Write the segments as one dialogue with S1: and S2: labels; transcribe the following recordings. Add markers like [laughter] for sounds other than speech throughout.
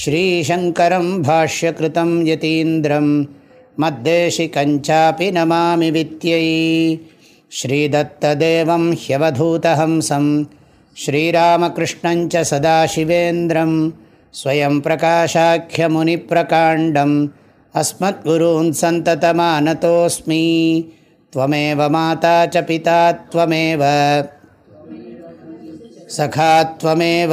S1: श्रीशङ्करं भाष्यकृतं यतीन्द्रं मद्देशिकञ्चापि नमामि वित्यै श्रीदत्तदेवं ह्यवधूतहंसं श्रीरामकृष्णञ्च सदाशिवेन्द्रं स्वयं प्रकाशाख्यमुनिप्रकाण्डम् अस्मद्गुरून् सन्ततमानतोऽस्मि त्वमेव माता च पिता त्वमेव सखा त्वमेव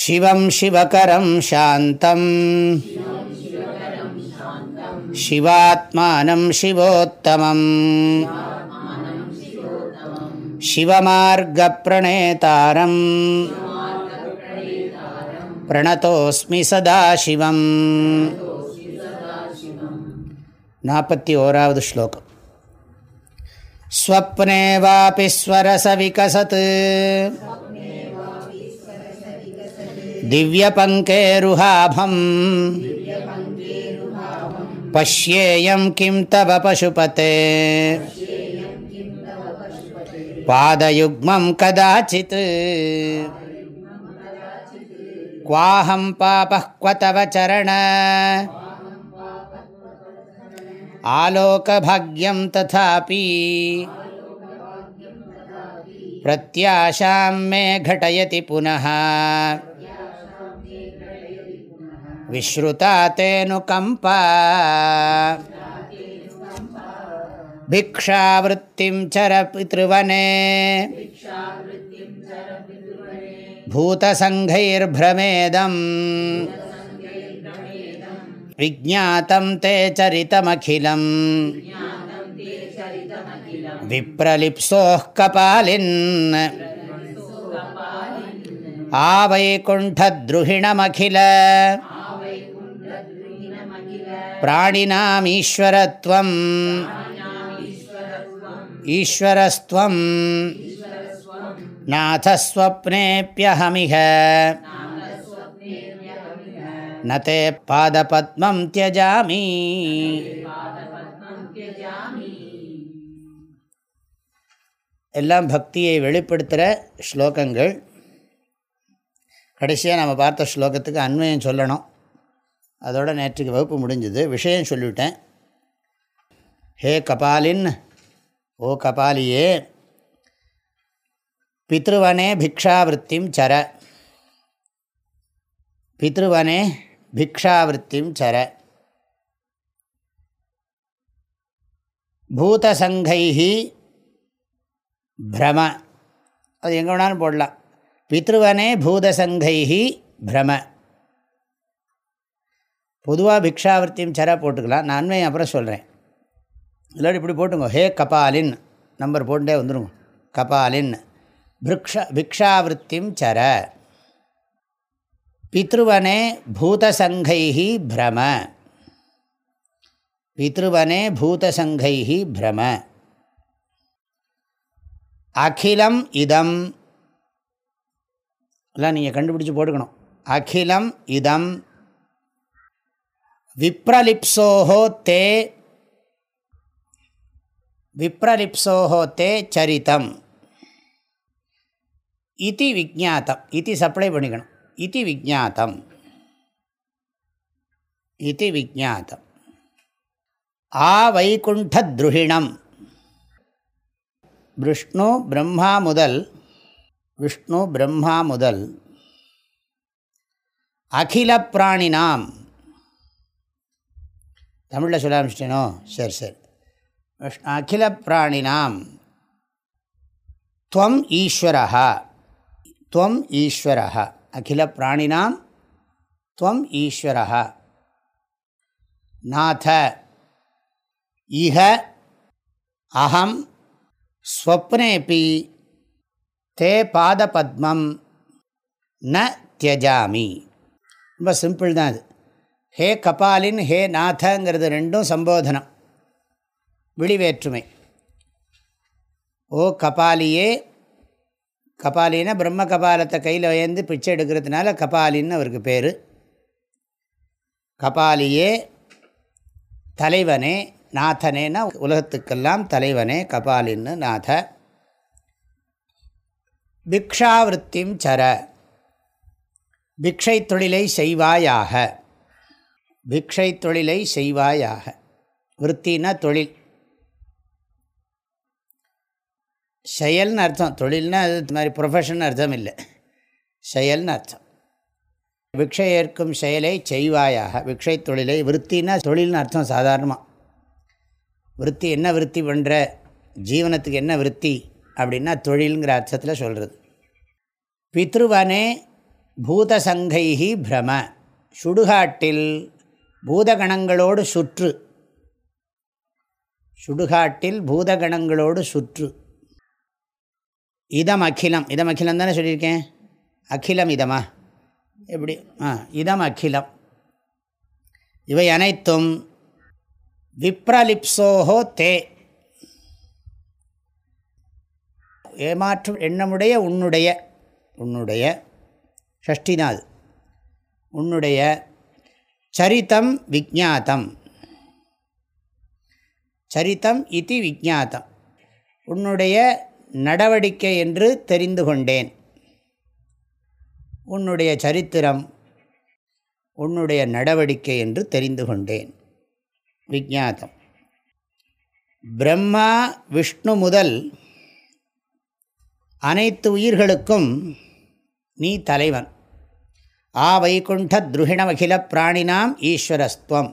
S1: शिवं शिवकरं शान्तम् शिवात्मानं शिवोत्तमम् शिवमार्गप्रणेतारं प्रणतोऽस्मि सदाशिवम् नापति ओरावद् श्लोकम् स्वप्ने वापि स्वरसविकसत् दिव्यपङ्केरुहाभम् पश्येयं किं तव पशुपते? पादयुग्मं कदाचित्। क्वाहं पापः क्व तव चरण? आलोकभाग्यं तथापि प्रत्याशां मे घटयति पुनः। विश्रुता तेऽनुकम्पा भिक्षावृत्तिं चर पितृवने भूतसङ्घैर्भ्रमेदम्। विज्ञातं ते चरितमखिलम्। विप्रलिप्सोः कपालिन् आवैकुण्ठद्रुहिणमखिल பிராணினாமீஸ்வரத்வம். ஈஸ்வரஸ்துவம். நாதஸ்வப்னேப்பியஹமிக நே பாதபத்மம் தியஜாமி. எல்லாம் பக்தியை வெளிப்படுத்துகிற ஸ்லோகங்கள். கடைசியாக நம்ம பார்த்த ஸ்லோகத்துக்கு அண்மையம் சொல்லணும். அதோட நேற்றுக்கு வகுப்பு முடிஞ்சது. விஷயம் சொல்லிவிட்டேன். ஹே கபாலின் ஓ கபாலியே பித்ருவனே பிக்ஷாவிருத்திம் சர. பித்ருவனே பிக்ஷாவிருத்திம் சர. பூதசங்கைஹி பிரம. அது எங்கே வேணாலும் போடலாம். பித்ருவனே பூதசங்கைஹி பிரம. பொதுவாக பிக்ஷாவர்த்தியும் சர போட்டுக்கலாம். நான் அண்மையை அப்புறம் சொல்கிறேன் இல்லாட்டி இப்படி போட்டுங்க ஹே கபாலின் நம்பர் போட்டுட்டே வந்துடுங்க கபாலின் பிக்ஷ பிக்ஷாவருத்திம் சர. பித்ருவனே பூதசங்கைஹி பிரம. பித்ருவனே பூதசங்கைஹி பிரம. அகிலம் இதம். எல்லாம் நீங்கள் கண்டுபிடிச்சி போட்டுக்கணும். அகிலம் இதம். விப்ரலிப்சோஹோ தே விப்ரலிப்சோஹோ தே சரித்தம் இதி விஜாத்தம் இதி சப்ளை பண்ணிக்கணும். இதி விஜாத்தம் இதி விஜாத்தம் ஆ வைகுண்டத்ருஹிணம் விஷ்ணு பிரம்மா முதல் விஷ்ணு பிரம்மா முதல் அகில பிராணினாம் தமிழில் சொல்ல ஆரம்பிச்சிட்டேனோ? சரி சரி. விஷ்ணு அகில பிராணினாம் துவம் ஈஸ்வரா துவம் ஈஸ்வரா அகில பிராணினாம் துவம் ஈஸ்வரா நாத இஹ அகம் ஸ்வப்னேபி தே பாதபத்மம் ந தியஜாமி. ரொம்ப சிம்பிள் தான் அது. ஹே கபாலின் ஹே நாதங்கிறது ரெண்டும் சம்போதனம். விழிவேற்றுமை. ஓ கபாலியே கபாலின்னா பிரம்ம கபாலத்தை கையில் வயந்து பிச்சை எடுக்கிறதுனால கபாலின்னு அவருக்கு பேர். கபாலியே தலைவனே நாதனேனா உலகத்துக்கெல்லாம் தலைவனே கபாலின்னு நாத. பிக்ஷாவிருத்திம் சர பிக்ஷை தொழிலை செய்வாயாக. பிக்ஷை தொழிலை செய்வாயாக. விற்த்தினா தொழில். செயல்னு அர்த்தம். தொழில்னா அது மாதிரி ப்ரொஃபஷன் அர்த்தம் இல்லை. செயல்னு அர்த்தம். விக்ஷை ஏற்கும் செயலை செய்வாயாக. விக்ஷை தொழிலை விற்த்தினா தொழில்னு அர்த்தம் சாதாரணமாக விற்த்தி என்ன விற்த்தி பண்ணுற ஜீவனத்துக்கு என்ன விற்த்தி அப்படின்னா தொழிலுங்கிற அர்த்தத்தில் சொல்கிறது பித்ருவனே பூதசங்கைகி பிரம. சுடுகாட்டில் பூதகணங்களோடு சுற்று. சுடுகாட்டில் பூதகணங்களோடு சுற்று. இதம் அகிலம். இதம் அகிலம் தானே சொல்லியிருக்கேன்? அகிலம் இதமா? எப்படி? ஆ இதம் அகிலம். இவை அனைத்தும் விப்ரலிப்சோஹோ தே. ஏமாற்றும் எண்ணமுடைய உன்னுடைய உன்னுடைய ஷஷ்டிநாத் உன்னுடைய சரித்தம் விஜாத்தம் சரித்தம் இது விஜாத்தம் உன்னுடைய நடவடிக்கை என்று தெரிந்து கொண்டேன். உன்னுடைய சரித்திரம் உன்னுடைய நடவடிக்கை என்று தெரிந்து கொண்டேன். விஜாத்தம் பிரம்மா விஷ்ணு முதல் அனைத்து உயிர்களுக்கும் நீ தலைவன். ஆ வைகுண்ட துருகிணமகில பிராணினாம் ஈஸ்வரஸ்துவம்.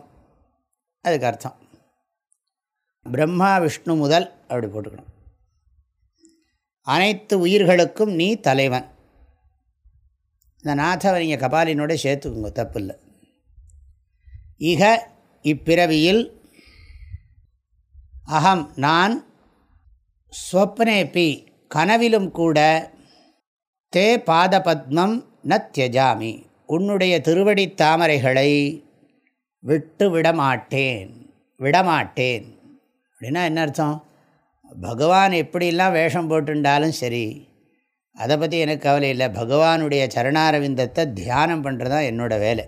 S1: அதுக்கு அர்த்தம். பிரம்மா விஷ்ணு முதல் அப்படி போட்டுக்கணும். அனைத்து உயிர்களுக்கும் நீ தலைவன். இந்த நாதவை நீங்கள் கபாலினோட சேர்த்துக்குங்க தப்பு இல்லை இக இப்பிறவியில் அகம் நான் ஸ்வப்னேபி கனவிலும் கூட தே பாதபத்மம் ந தியஜாமி. உன்னுடைய திருவடி தாமரைகளை விட்டு விடமாட்டேன் விடமாட்டேன். அப்படின்னா என்ன அர்த்தம்? பகவான் எப்படிலாம் வேஷம் போட்டுண்டாலும் சரி அதை பற்றி எனக்கு கவலை இல்லை. பகவானுடைய சரணாரவிந்தத்தை தியானம் பண்ணுறது தான் என்னோடய வேலை.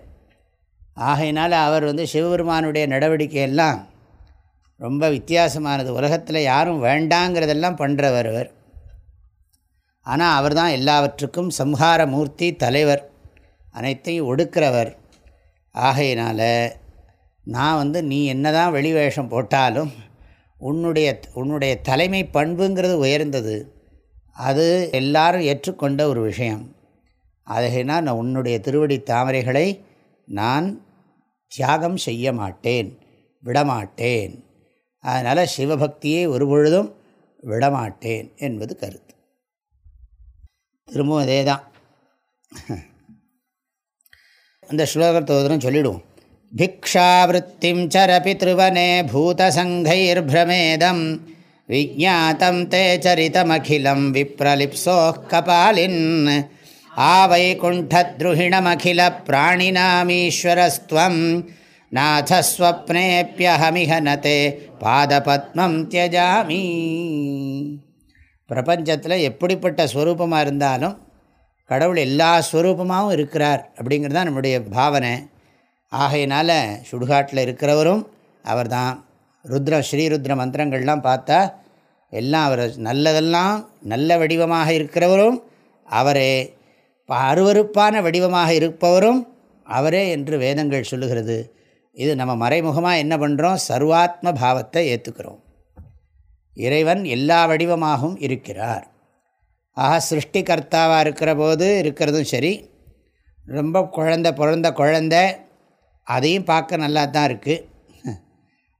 S1: ஆகையினால் அவர் வந்து சிவபெருமானுடைய நடவடிக்கையெல்லாம் ரொம்ப வித்தியாசமானது. உலகத்தில் யாரும் வேண்டாங்கிறதெல்லாம் பண்ணுறவர் அவர். ஆனால் அவர் தான் எல்லாவற்றுக்கும் சம்ஹார மூர்த்தி தலைவர். அனைத்தையும் ஒடுக்கிறவர். ஆகையினால் நான் வந்து நீ என்ன தான் வெளி வேஷம் போட்டாலும் உன்னுடைய உன்னுடைய தலைமை பண்புங்கிறது உயர்ந்தது. அது எல்லாரும் ஏற்றுக்கொண்ட ஒரு விஷயம். ஆகையினால் நான் உன்னுடைய திருவடி தாமரைகளை நான் தியாகம் செய்ய மாட்டேன் விடமாட்டேன். அதனால் சிவபக்தியை ஒரு பொழுதும் விடமாட்டேன் என்பது கருத்து. திரும்பவும் அதே தான் அந்த ஸ்லோகத்தை ஒருத்தரம் சொல்லிவிடுவோம் பிக்ஷாவிருத்திம் சரபி திருவனே பூதசங்கைர்பிரமேதம் விஜாத்தம் தே சரிதமகிலம் விப்ரலிப்சோ கபாலின் ஆவைகுண்டத்ருஹிணமகில பிராணினாமீஸ்வரஸ்துவம் நாதஸ்வப்னேப்பியஹமிஹனதே பாதபத்மம் தியஜாமி பிரபஞ்சத்தில் எப்படிப்பட்ட ஸ்வரூபமாக இருந்தாலும் கடவுள் எல்லா ஸ்வரூபமாகவும் இருக்கிறார் அப்படிங்கிறது தான் நம்முடைய பாவனை. ஆகையினால் சுடுகாட்டில் இருக்கிறவரும் அவர் தான் ருத்ர ஸ்ரீருத்ர மந்திரங்கள்லாம் பார்த்தா எல்லாம் அவர் நல்லதெல்லாம் நல்ல வடிவமாக இருக்கிறவரும் அவரே அருவறுப்பான வடிவமாக இருப்பவரும் அவரே என்று வேதங்கள் சொல்லுகிறது. இது நம்ம மறைமுகமாக என்ன பண்ணுறோம் சர்வாத்ம பாவத்தை ஏற்றுக்கிறோம் இறைவன் எல்லா வடிவமாகவும் இருக்கிறார். ஆக சிருஷ்டிகர்த்தாவாக இருக்கிற போது இருக்கிறதும் சரி. ரொம்ப குழந்த பிறந்த குழந்த அதையும் பார்க்க நல்லா தான் இருக்குது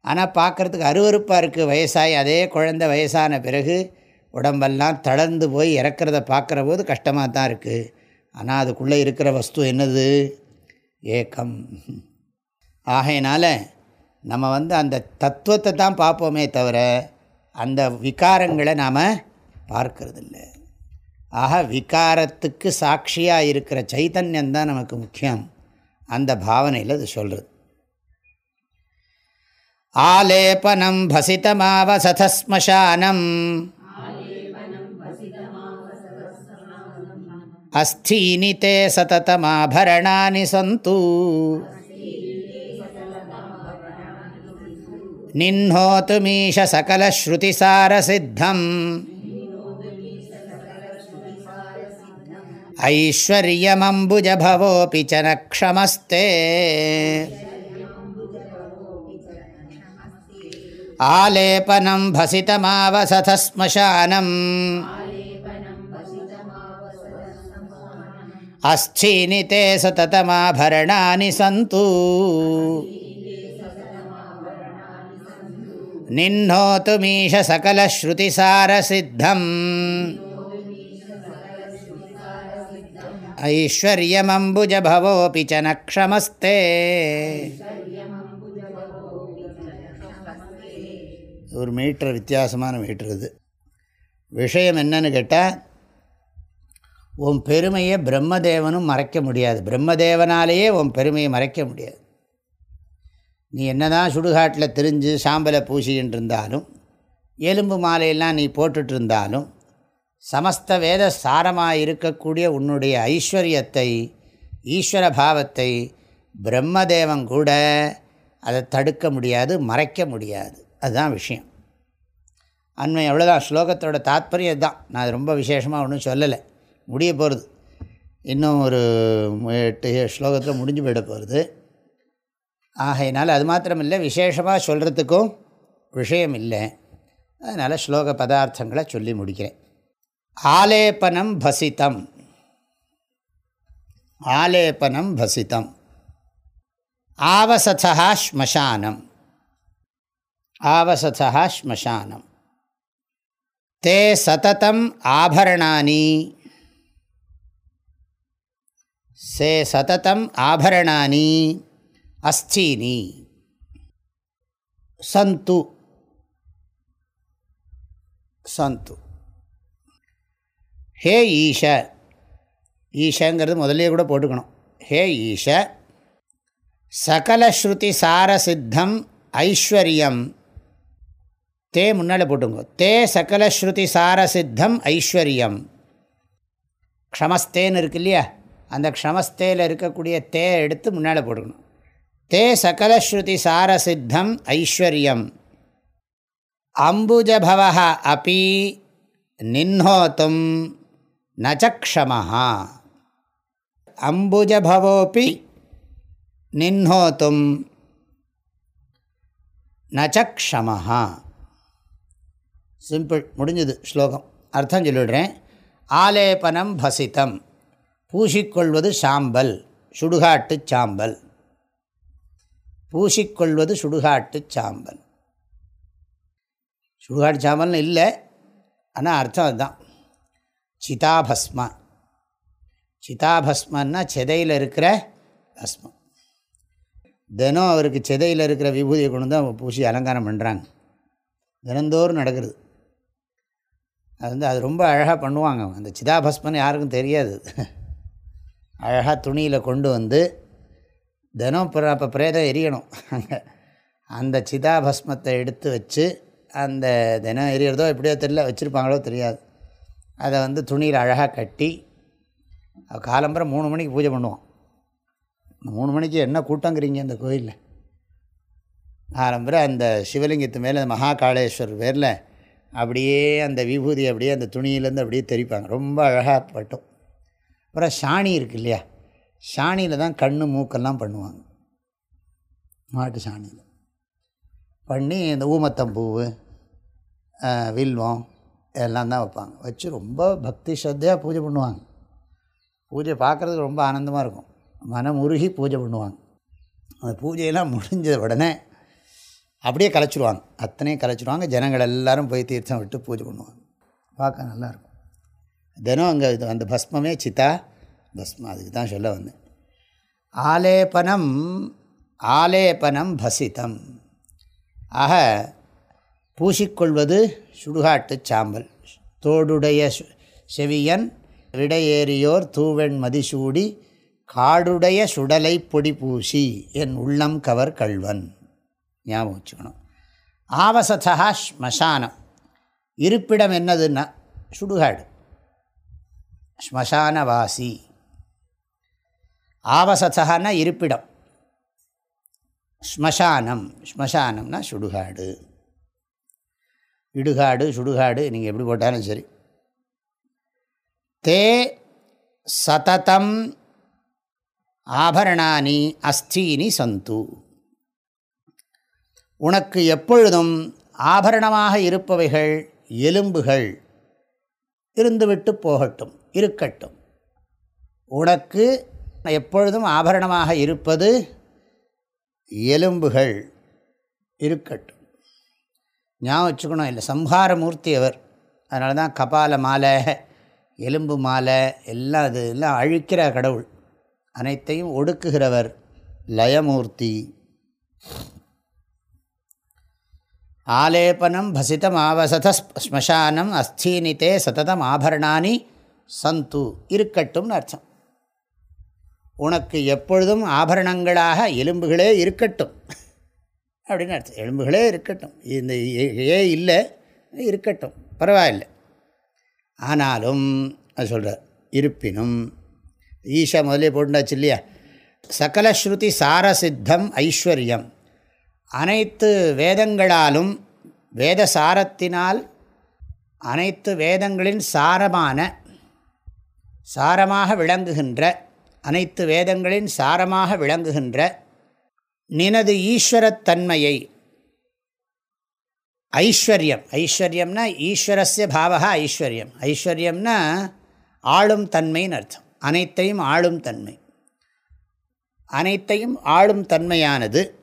S1: ஆனால் பார்க்குறதுக்கு அருவறுப்பாக இருக்குது வயசாகி அதே குழந்த வயசான பிறகு உடம்பெல்லாம் தளர்ந்து போய் இறக்கிறத பார்க்குற போது கஷ்டமாக தான் இருக்குது ஆனால் அதுக்குள்ளே இருக்கிற வஸ்து என்னது? ஏக்கம். ஆகையினால் நம்ம வந்து அந்த தத்துவத்தை தான் பார்ப்போமே தவிர அந்த விகாரங்களை நாம் பார்க்கறதில்ல. ஆக விகாரத்துக்கு சாட்சியாக இருக்கிற சைத்தன்யம் தான் நமக்கு முக்கியம். அந்த பாவனையில் அது சொல்கிறது ஆலேபனம் பசிதமாவசதஸ்மசானம் அஸ்தீனி தே சததமாபரணானி சந்து. நின்னோத்துமீஷ சகலஸ்ருதிசாரசித்தம். ஐஸ்வர்யமம்புஜபவோபி ச நக்ஷமஸ்தே ஆலேபனம் பசிதமாவசதஸ்மசானம் அஸ்தீனி தே சததமாபரணானி சந்து நின்னோத்துமீஷ சகலஸ்ருதிசாரசித்தம் ஐஸ்வர்யமம்புஜபவோபி ச நக்ஷமஸ்தே ஒரு மீட்டர் வித்தியாசமான மீட்டர் இது. விஷயம் என்னன்னு கேட்டால் உன் பெருமையை பிரம்மதேவனும் மறைக்க முடியாது. பிரம்மதேவனாலேயே உன் பெருமையை மறைக்க முடியாது. நீ என்ன தான் சுடுகாட்டில் தெரிஞ்சு சாம்பலை பூசிக்கிட்டு இருந்தாலும் எலும்பு மாலையெல்லாம் நீ போட்டுட்டு இருந்தாலும் சமஸ்த வேத சாரமாக இருக்கக்கூடிய உன்னுடைய ஐஸ்வர்யத்தை ஈஸ்வர பாவத்தை பிரம்மதேவன் கூட அதை தடுக்க முடியாது மறைக்க முடியாது. அதுதான் விஷயம். அண்மை எவ்வளோதான் ஸ்லோகத்தோட தாத்பரியம் தான் நான் ரொம்ப விசேஷமாக ஒன்றும் சொல்லலை. முடிய போகிறது இன்னும் ஒரு எட்டு ஸ்லோகத்தில் முடிஞ்சு போயிட போகிறது ஆகையினால் அது மாத்திரம் இல்லை விசேஷமாக சொல்கிறதுக்கும் விஷயம் இல்லை. அதனால் ஸ்லோக பதார்த்தங்களை சொல்லி முடிக்கிறேன். ஆலேபனம் பசித்தம். ஆலேபனம் பசித்தம். ஆவசதா ஸ்மசானம். ஆவசதா ஸ்மசானம். தே சததம் ஆபரணானி. சே சததம் ஆபரணானி. அஸ்தீனி. சந்து. சந்து. ஹே ஈஷ. ஈஷங்கிறது முதலே கூட போட்டுக்கணும். ஹே ஈஷ. சகலஸ்ருதி சாரசித்தம் ஐஸ்வர்யம். தே முன்னால் போட்டுங்க தே சகலஸ்ருதி சாரசித்தம் ஐஸ்வர்யம். க்ஷமஸ்தேன்னு இருக்கு இல்லையா? அந்த க்ஷமஸ்தேயில் இருக்கக்கூடிய தே எடுத்து முன்னால் போட்டுக்கணும். தே சகலஸ்ருதி சாரசித்தம் ஐஸ்வர்யம். அம்புஜபவ அப்பி நின்னோத்தும் நச்சக்ஷமஹா அம்புஜபவோப்பி நின்னோத்தும் நச்சக்ஷமஹா சிம்பிள் முடிஞ்சது ஸ்லோகம். அர்த்தம் சொல்லிடுறேன். ஆலேபனம் பசித்தம். பூசிக்கொள்வது சாம்பல். சுடுகாட்டு சாம்பல். பூசிக்கொள்வது சுடுகாட்டு சாம்பல். சுடுகாட்டு சாம்பல்னு இல்லை. ஆனால் அர்த்தம் அதுதான். சிதாபஸ்ம. சிதாபஸ்மன்னா செதையில் இருக்கிற பஸ்மம். தினம் அவருக்கு செதையில் இருக்கிற விபூதியை கொண்டு தான் பூசி அலங்காரம் பண்ணுறாங்க தினந்தோறும் நடக்கிறது அது வந்து அது ரொம்ப அழகாக பண்ணுவாங்க அந்த சிதாபஸ்மன் யாருக்கும் தெரியாது. அழகாக துணியில் கொண்டு வந்து தினம் அப்புறம் அப்போ பிரேதம் எரியணும். அங்கே அந்த சிதாபஸ்மத்தை எடுத்து வச்சு அந்த தினம் எரியறதோ எப்படியோ தெரியல வச்சுருப்பாங்களோ தெரியாது. அதை வந்து துணியில் அழகாக கட்டி காலம்பரம் மூணு மணிக்கு பூஜை பண்ணுவோம் மூணு மணிக்கு என்ன கூட்டங்கிறீங்க இந்த கோயிலில்? ஆரம்பரம் அந்த சிவலிங்கத்து மேலே அந்த மகாகாளேஸ்வரர் பேரில் அப்படியே அந்த விபூதி அப்படியே அந்த துணியிலேருந்து அப்படியே தெரிப்பாங்க ரொம்ப அழகாக பட்டும். அப்புறம் சாணி இருக்கு இல்லையா? சாணியில் தான் கண் மூக்கெல்லாம் பண்ணுவாங்க. மாட்டு சாணியில். பண்ணி இந்த ஊமத்தம்பூவு வில்வம் எல்லாம் தான் வைப்பாங்க. வச்சு ரொம்ப பக்தி ஸ்ரத்தையாக பூஜை பண்ணுவாங்க. பூஜை பார்க்குறதுக்கு ரொம்ப ஆனந்தமாக இருக்கும். மனம் உருகி பூஜை பண்ணுவாங்க. அந்த பூஜையெல்லாம் முடிஞ்ச உடனே அப்படியே கலைச்சிடுவாங்க அத்தனையும் கலைச்சிடுவாங்க ஜனங்கள் எல்லாரும் போய் தீர்த்தம் விட்டு பூஜை பண்ணுவாங்க. பார்க்க நல்லாயிருக்கும் தினம் அங்கே இது அந்த பஸ்மமே சித்தா. பஸ்மம் அதுக்கு தான் சொல்ல வந்தேன். ஆலேபனம் ஆலேபனம் பசிதம் ஆக பூசிக்கொள்வது சுடுகாட்டு சாம்பல். தோடுடைய செவியன் விடையேறியோர் தூவெண் மதிசூடி காடுடைய சுடலை பொடி பூசி என் உள்ளம் கவர் கல்வன் ஞாபகம் வச்சுக்கணும். ஆவசதா ஸ்மசானம். இருப்பிடம் என்னதுன்னா சுடுகாடு. ஸ்மசானவாசி. ஆவசதான இருப்பிடம். ஸ்மசானம். ஸ்மசானம்னா சுடுகாடு. இடுகாடு சுடுகாடு நீங்கள் எப்படி போட்டாலும் சரி. தே சததம் ஆபரணானி அஸ்தீனி சந்து. உனக்கு எப்பொழுதும் ஆபரணமாக இருப்பவைகள் எலும்புகள் இருந்துவிட்டு போகட்டும் இருக்கட்டும். உனக்கு எப்பொழுதும் ஆபரணமாக இருப்பது எலும்புகள் இருக்கட்டும். ஞாபகம் வச்சுக்கணும். இல்லை சம்ஹாரமூர்த்தி அவர். அதனால தான் கபால மாலை எலும்பு மாலை எல்லாம் அது எல்லாம் அழிக்கிற கடவுள். அனைத்தையும் ஒடுக்குகிறவர் லயமூர்த்தி. ஆலேபனம் பசிதம் ஆவசத ஸ்மசானம் அஸ்தீனித்தே சததம் ஆபரணானி சந்து. இருக்கட்டும்னு அர்த்தம். உனக்கு எப்பொழுதும் ஆபரணங்களாக எலும்புகளே இருக்கட்டும். அப்படின்னு அர்த்தம். எலும்புகளே இருக்கட்டும். இந்த ஏ இல்லை இருக்கட்டும். பரவாயில்லை. ஆனாலும் அது சொல்கிறார் இருப்பினும் ஈஷா முதலே போட்டுண்டாச்சு இல்லையா? சகலஸ்ருதி சாரசித்தம் ஐஸ்வர்யம். அனைத்து வேதங்களாலும் வேத சாரத்தினால் அனைத்து வேதங்களின் சாரமான சாரமாக விளங்குகின்ற அனைத்து வேதங்களின் சாரமாக விளங்குகின்ற நினது ஈஸ்வரத்தன்மையை. ஐஸ்வர்யம். ஐஸ்வர்யம்னா ஈஸ்வரஸ்ய பாவகா ஐஸ்வர்யம். ஐஸ்வர்யம்னா ஆளும் தன்மைன்னு அர்த்தம். அனைத்தையும் ஆளும் தன்மை. அனைத்தையும் ஆளும் தன்மையானது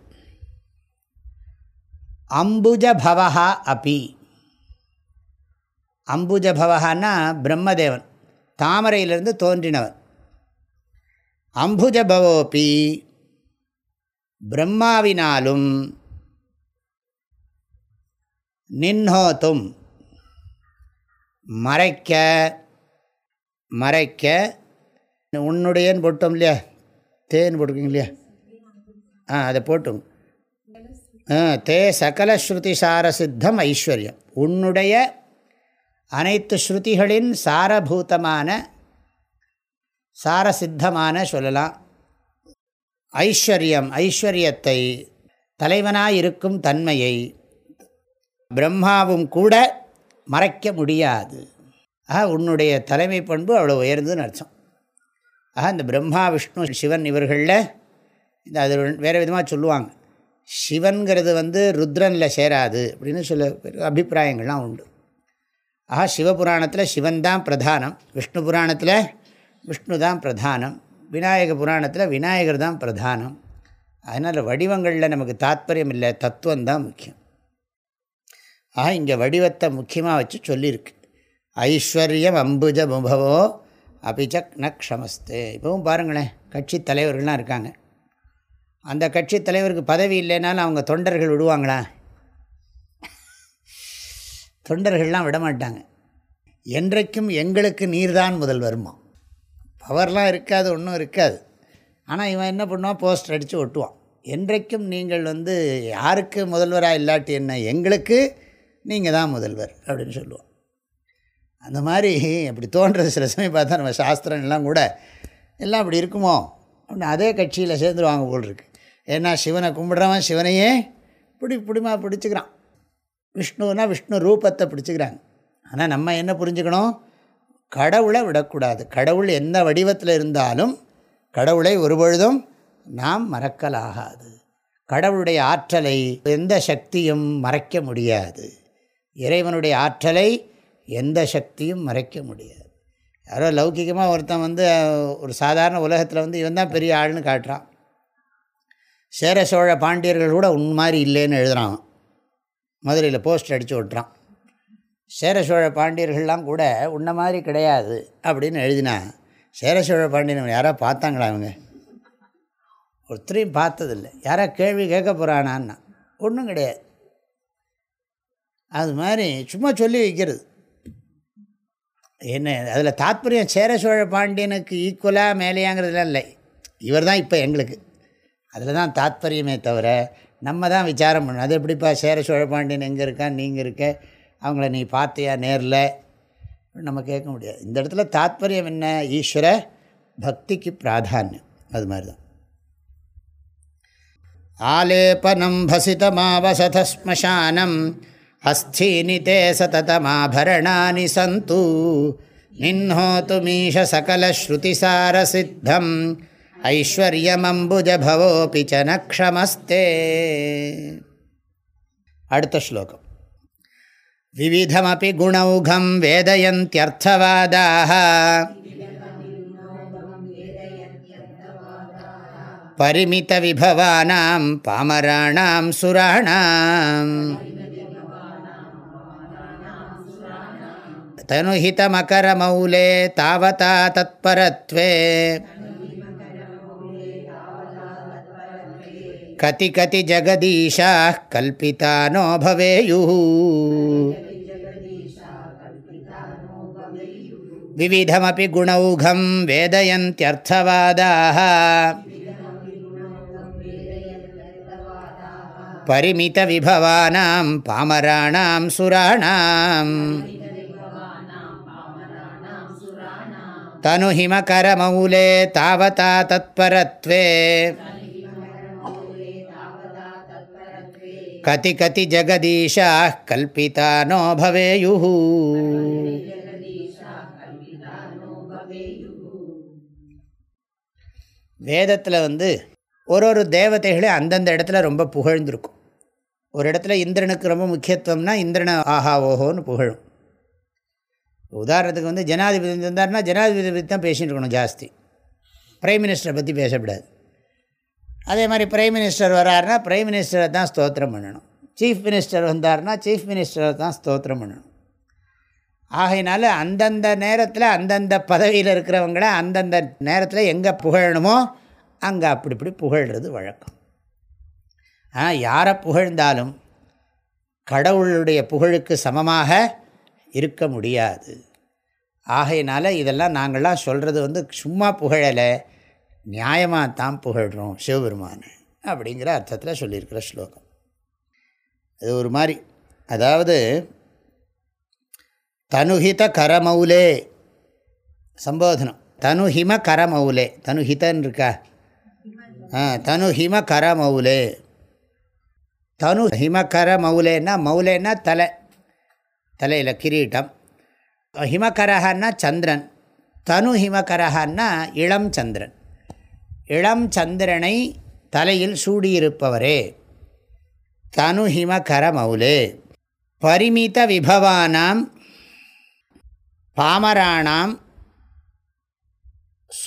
S1: அம்புஜபவா அப்பி அம்புஜபவகான்னா பிரம்மதேவன். தாமரையிலிருந்து தோன்றினவன். அம்புஜபவோப்பி பிரம்மாவினாலும் நின்னோத்தும் மறைக்க மறைக்க உன்னுடையன்னு போட்டோம் இல்லையா? தேன் போட்டுக்கோங்க இல்லையா? ஆ அதை போட்டும். தே சகல ஸ்ருதி சாரசித்தம் ஐஸ்வர்யம். உன்னுடைய அனைத்து ஸ்ருதிகளின் சாரபூதமான சாரசித்தமான சொல்லலாம். ஐஸ்வர்யம் ஐஸ்வர்யத்தை தலைவனாயிருக்கும் தன்மையை பிரம்மாவும் கூட மறைக்க முடியாது. ஆக உன்னுடைய தலைமை பண்பு அவ்வளோ உயர்ந்துன்னு அர்த்தம். ஆக இந்த பிரம்மா விஷ்ணு சிவன் இவர்களில் இந்த அது வேறு விதமாக சொல்லுவாங்க. சிவன்கிறது வந்து ருத்ரனில் சேராது அப்படின்னு சில அபிப்பிராயங்கள்லாம் உண்டு. ஆக சிவபுராணத்தில் சிவன் தான் பிரதானம் விஷ்ணு புராணத்தில் விஷ்ணு தான் பிரதானம். விநாயக புராணத்தில் விநாயகர் தான் பிரதானம். அதனால் வடிவங்களில் நமக்கு தாத்பரியம் இல்லை தத்துவம் தான் முக்கியம். ஆக இங்கே வடிவத்தை முக்கியமாக வச்சு சொல்லியிருக்கு. ஐஸ்வர்யம் அம்புஜ முபவோ அபிஜக் ந இப்போவும் பாருங்களேன் கட்சி தலைவர்கள்லாம் இருக்காங்க. அந்த கட்சி தலைவருக்கு பதவி இல்லைனாலும் அவங்க தொண்டர்கள் விடுவாங்களா? தொண்டர்கள்லாம் விடமாட்டாங்க. என்றைக்கும் எங்களுக்கு நீர்தான் முதல் வருமா பவர்லாம் இருக்காது ஒன்றும் இருக்காது. ஆனால் இவன் என்ன பண்ணுவான்? போஸ்டர் அடித்து ஒட்டுவான். என்றைக்கும் நீங்கள் வந்து யாருக்கு முதல்வராக இல்லாட்டி என்ன? எங்களுக்கு நீங்கள் தான் முதல்வர் அப்படின்னு சொல்லுவோம் அந்த மாதிரி அப்படி தோன்றது சில சமயம் பார்த்தா நம்ம சாஸ்திரம்லாம் கூட எல்லாம் அப்படி இருக்குமோ? அப்படின்னு அதே கட்சியில் சேர்ந்துருவாங்க போல் இருக்கு. ஏன்னா சிவனை கும்பிட்றவன் சிவனையே பிடி பிடிமா பிடிச்சிக்கிறான். விஷ்ணுனா விஷ்ணு ரூபத்தை பிடிச்சிக்கிறாங்க. ஆனால் நம்ம என்ன புரிஞ்சுக்கணும்? கடவுளை விடக்கூடாது. கடவுள் எந்த வடிவத்தில் இருந்தாலும் கடவுளை ஒருபொழுதும் நாம் மறக்கலாகாது. கடவுளுடைய ஆற்றலை எந்த சக்தியும் மறைக்க முடியாது. இறைவனுடைய ஆற்றலை எந்த சக்தியும் மறைக்க முடியாது. யாரோ லௌகிகமாக ஒருத்தன் வந்து ஒரு சாதாரண உலகத்தில் வந்து இவன் தான் பெரிய ஆள்னு காட்டுறான். சேர சோழ பாண்டியர்கள் கூட உன் மாதிரி இல்லைன்னு எழுதுகிறான் மதுரையில் போஸ்ட் அடித்து விட்றான் சேர சோழ பாண்டியர்கள்லாம் கூட உன்ன மாதிரி கிடையாது அப்படின்னு எழுதினா சேர சோழ பாண்டியன் யாராவது பார்த்தாங்களா அவங்க ஒருத்தரையும் பார்த்ததில்லை. யாரா கேள்வி கேட்க போகிறானான்னா ஒன்றும் கிடையாது. அது மாதிரி சும்மா சொல்லி வைக்கிறது. என்ன அதில் தாத்பரியம் சேர சோழ பாண்டியனுக்கு ஈக்குவலாக மேலேயாங்கிறதுலாம் இல்லை. இவர் தான் இப்போ எங்களுக்கு. அதில் தான் தாத்பரியமே தவிர நம்ம தான் விசாரம் பண்ணணும். அது எப்படிப்பா சேர சோழ பாண்டியன் எங்கே இருக்கான் நீங்கள் இருக்க? அவங்கள நீ பார்த்தியா நேரில்? நம்ம கேட்க முடியாது. இந்த இடத்துல தாத்பரியம் என்ன? ஈஸ்வர பக்திக்கு பிராதான்யம் அது மாதிரி தான் ஆலேபனம் பசிதமாவசதஸ்மசானம் அஸ்தீனி தே சததமாபரணானி சந்து. நின்னோத்து மீஷ சகலஸ்ருதிசாரசித்தம் ஐஸ்வர்யமம்புஜபவோபி ச நக்ஷமஸ்தே. அடுத்த ஸ்லோகம். விவிதமபி குணௌகம் வேதயந்தியர்த்தவாதாக பரிமிதவிபவானாம் பாமராணாம் சுராணாம் தனுஹிதமகரமௌலே தாவதா தத்பரத்வே கதி கதி ஜகதீஷாः கல்பிதானோ பவேயுः भवेयुः विविधमपि गुणौघं वेदयन्त्यर्थवादाः परिमितविभवानां पामराणां सुराणां तनुहिमकरमौले तावता तत्परत्वे कति कति जगदीशाः कल्पिता नो भवेयुः வேதத்தில் வந்து ஒரு ஒரு தேவதைகளே அந்தந்த இடத்துல ரொம்ப புகழ்ந்துருக்கும். ஒரு இடத்துல இந்திரனுக்கு ரொம்ப முக்கியத்துவம்னா இந்திரனை ஆஹா ஓஹோன்னு புகழும். உதாரணத்துக்கு வந்து ஜனாதிபதி இருந்தார்னா ஜனாதிபதி பற்றி தான் பேசிகிட்டு இருக்கணும் ஜாஸ்தி. பிரைம் மினிஸ்டரை பற்றி பேசக்கூடாது அதே மாதிரி பிரைம் மினிஸ்டர் வராருனா பிரைம் மினிஸ்டரை தான் ஸ்தோத்திரம் பண்ணணும். சீஃப் மினிஸ்டர் வந்தார்னா சீஃப் மினிஸ்டரை தான் ஸ்தோத்திரம் பண்ணணும். ஆகையினால அந்தந்த நேரத்தில் அந்தந்த பதவியில் இருக்கிறவங்கள அந்தந்த நேரத்தில் எங்கே புகழணுமோ அங்கே அப்படி இப்படி புகழ்கிறது வழக்கம். ஆனால் யாரை புகழ்ந்தாலும் கடவுளுடைய புகழுக்கு சமமாக இருக்க முடியாது. ஆகையினால இதெல்லாம் நாங்கள்லாம் சொல்கிறது வந்து சும்மா புகழலை நியாயமாக தான் புகழ்கிறோம் சிவபெருமான் அப்படிங்கிற அர்த்தத்தில் சொல்லியிருக்கிற ஸ்லோகம். அது ஒரு மாதிரி. அதாவது தனுஹித கரமௌலே சம்போதனம். தனுஹிம கரமௌலே தனுஹிதன் இருக்கா ஆ தனுஹிம கரமௌலே தனு ஹிமகர மௌலேன்னா மௌலேன்னா தலை. தலையில் கிரீட்டம். ஹிமக்கரஹன்னா சந்திரன். தனு ஹிமக்கரஹன்னா இளம் சந்திரன். இளம் சந்திரனை தலையில் சூடியிருப்பவரே. தனு ஹிமகர மௌலே பரிமித விபவானாம் பாமராணாம்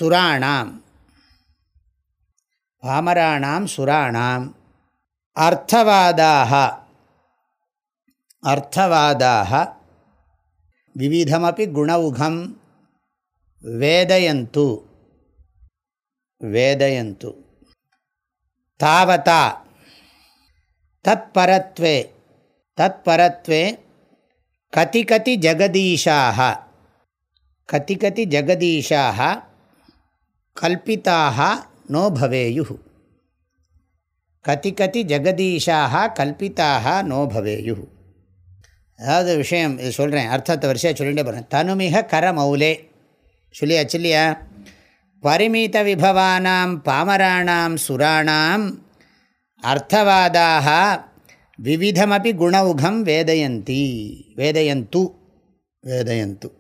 S1: சுராணாம். பாமராணாம் சுராணாம். அர்த்தவாதாக. அர்த்தவாதாக. விவிதமபி குணவுகம். வேதயந்து. வேதயந்து. தாவதா. தத்பரத்வே. தத்பரத்வே. கதி கதி ஜெகதீஷாக. கதி கதி ஜெகதீஷாக கல்பிதாக நோ பவேயு கதி கதி ஜெகதீஷாக கல்பித்தாக நோ பவேயு அதாவது விஷயம் இது சொல்கிறேன் அர்த்தத்தை வரிசையாக சொல்லிகிட்டே போகிறேன் தனுமிக கரமௌலே. சொல்லியாச்சு இல்லையா? பரிமித விபவானாம் பாமராணாம் சுராணாம் அர்த்தவாதாக விவிதமபி குணவுகம் வேதயந்தி. வேதயந்து வேதயந்து.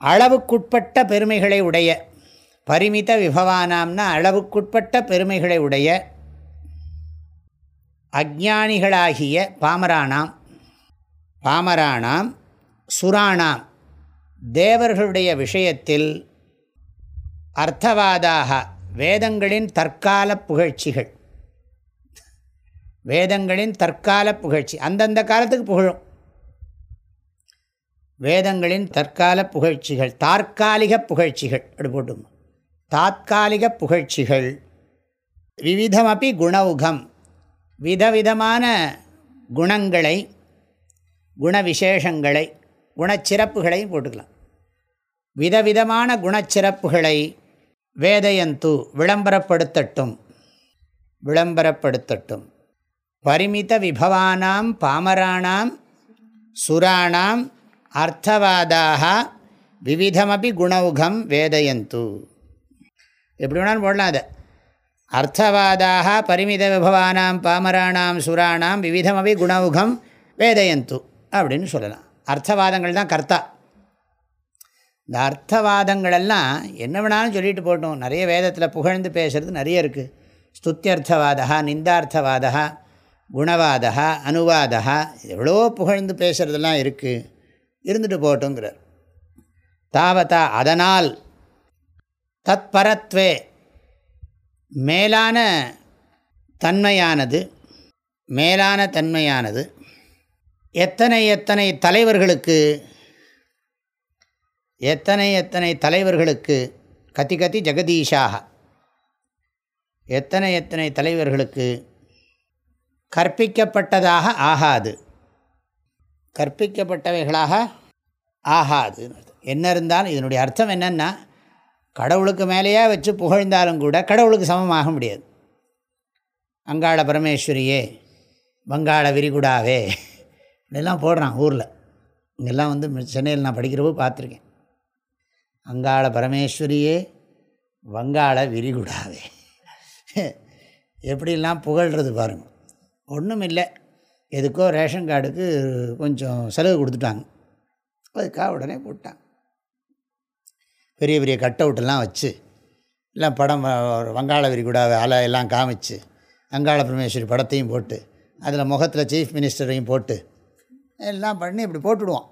S1: அளவுக்குட்பட்ட பெருமைகளை உடைய பரிமித விபவானாம்னா அளவுக்குட்பட்ட பெருமைகளை உடைய அஜானிகளாகிய பாமராணாம் பாமராணாம் சுராணாம் தேவர்களுடைய விஷயத்தில் அர்த்தவாதாக வேதங்களின் தற்கால புகழ்ச்சிகள். வேதங்களின் தற்கால புகழ்ச்சி. அந்தந்த காலத்துக்கு புகழும். வேதங்களின் தற்கால புகழ்ச்சிகள் தற்காலிக புகழ்ச்சிகள் அப்படி போட்டும் தாத்காலிக புகழ்ச்சிகள் விவிதமபி குணவுகம் விதவிதமான குணங்களை குணவிசேஷங்களை குணச்சிறப்புகளையும் போட்டுக்கலாம். விதவிதமான குணச்சிறப்புகளை வேதயந்து விளம்பரப்படுத்தட்டும் விளம்பரப்படுத்தட்டும். பரிமித விபவானாம் பாமராணாம் சுராணாம் அர்த்தவாதாக விவிதமபி குணௌகம் வேதயந்து. எப்படி வேணாலும் போடலாம் அதை. அர்த்தவாதாக பரிமித விபவானாம் பாமராணாம் சுராணாம் விவிதமபி குணௌகம் வேதயந்து அப்படின்னு சொல்லலாம். அர்த்தவாதங்கள் தான் கர்த்தா. இந்த அர்த்தவாதங்களெல்லாம் என்ன வேணாலும் சொல்லிட்டு போட்டோம். நிறைய வேதத்தில் புகழ்ந்து பேசுகிறது நிறைய இருக்குது ஸ்துத்தியர்த்தவாதா நிந்தார்த்தவாதா குணவாதா அனுவாதா எவ்வளோ புகழ்ந்து பேசுகிறதெல்லாம் இருக்குது இருந்துட்டு போட்டோங்கிறார் தாவதா அதனால் தத்பரத்வே மேலான தன்மையானது மேலான தன்மையானது எத்தனை எத்தனை தலைவர்களுக்கு எத்தனை எத்தனை தலைவர்களுக்கு கத்தி கத்தி ஜெகதீஷாக எத்தனை எத்தனை தலைவர்களுக்கு கற்பிக்கப்பட்டதாக ஆகாது. கற்பிக்கப்பட்டவைகளாக ஆகாது. என்ன இருந்தாலும் இதனுடைய அர்த்தம் என்னென்னா கடவுளுக்கு மேலேயே வச்சு புகழ்ந்தாலும் கூட கடவுளுக்கு சமமாக முடியாது. அங்காள பரமேஸ்வரியே வங்காள விரிகுடாவே இதெல்லாம் போடுறான் ஊரில். இங்கெல்லாம் வந்து சென்னையில் நான் படிக்கிறப்போ பார்த்துருக்கேன். அங்காள பரமேஸ்வரியே வங்காள விரிகுடாவே. [laughs] எப்படிலாம் புகழ்கிறது பாருங்கள் ஒன்றும் இல்லை எதுக்கோ ரேஷன் கார்டுக்கு கொஞ்சம் செலவு கொடுத்துட்டாங்க. அதுக்காக உடனே போட்டாங்க. பெரிய பெரிய கட் அவுட்டெல்லாம் வச்சு எல்லாம் படம் வங்காள விரிகுடா அலை எல்லாம் காமிச்சு அங்காள பிரமேஸ்வரி படத்தையும் போட்டு அதில் முகத்தில் சீஃப் மினிஸ்டரையும் போட்டு எல்லாம் பண்ணி இப்படி போட்டுடுவோம்.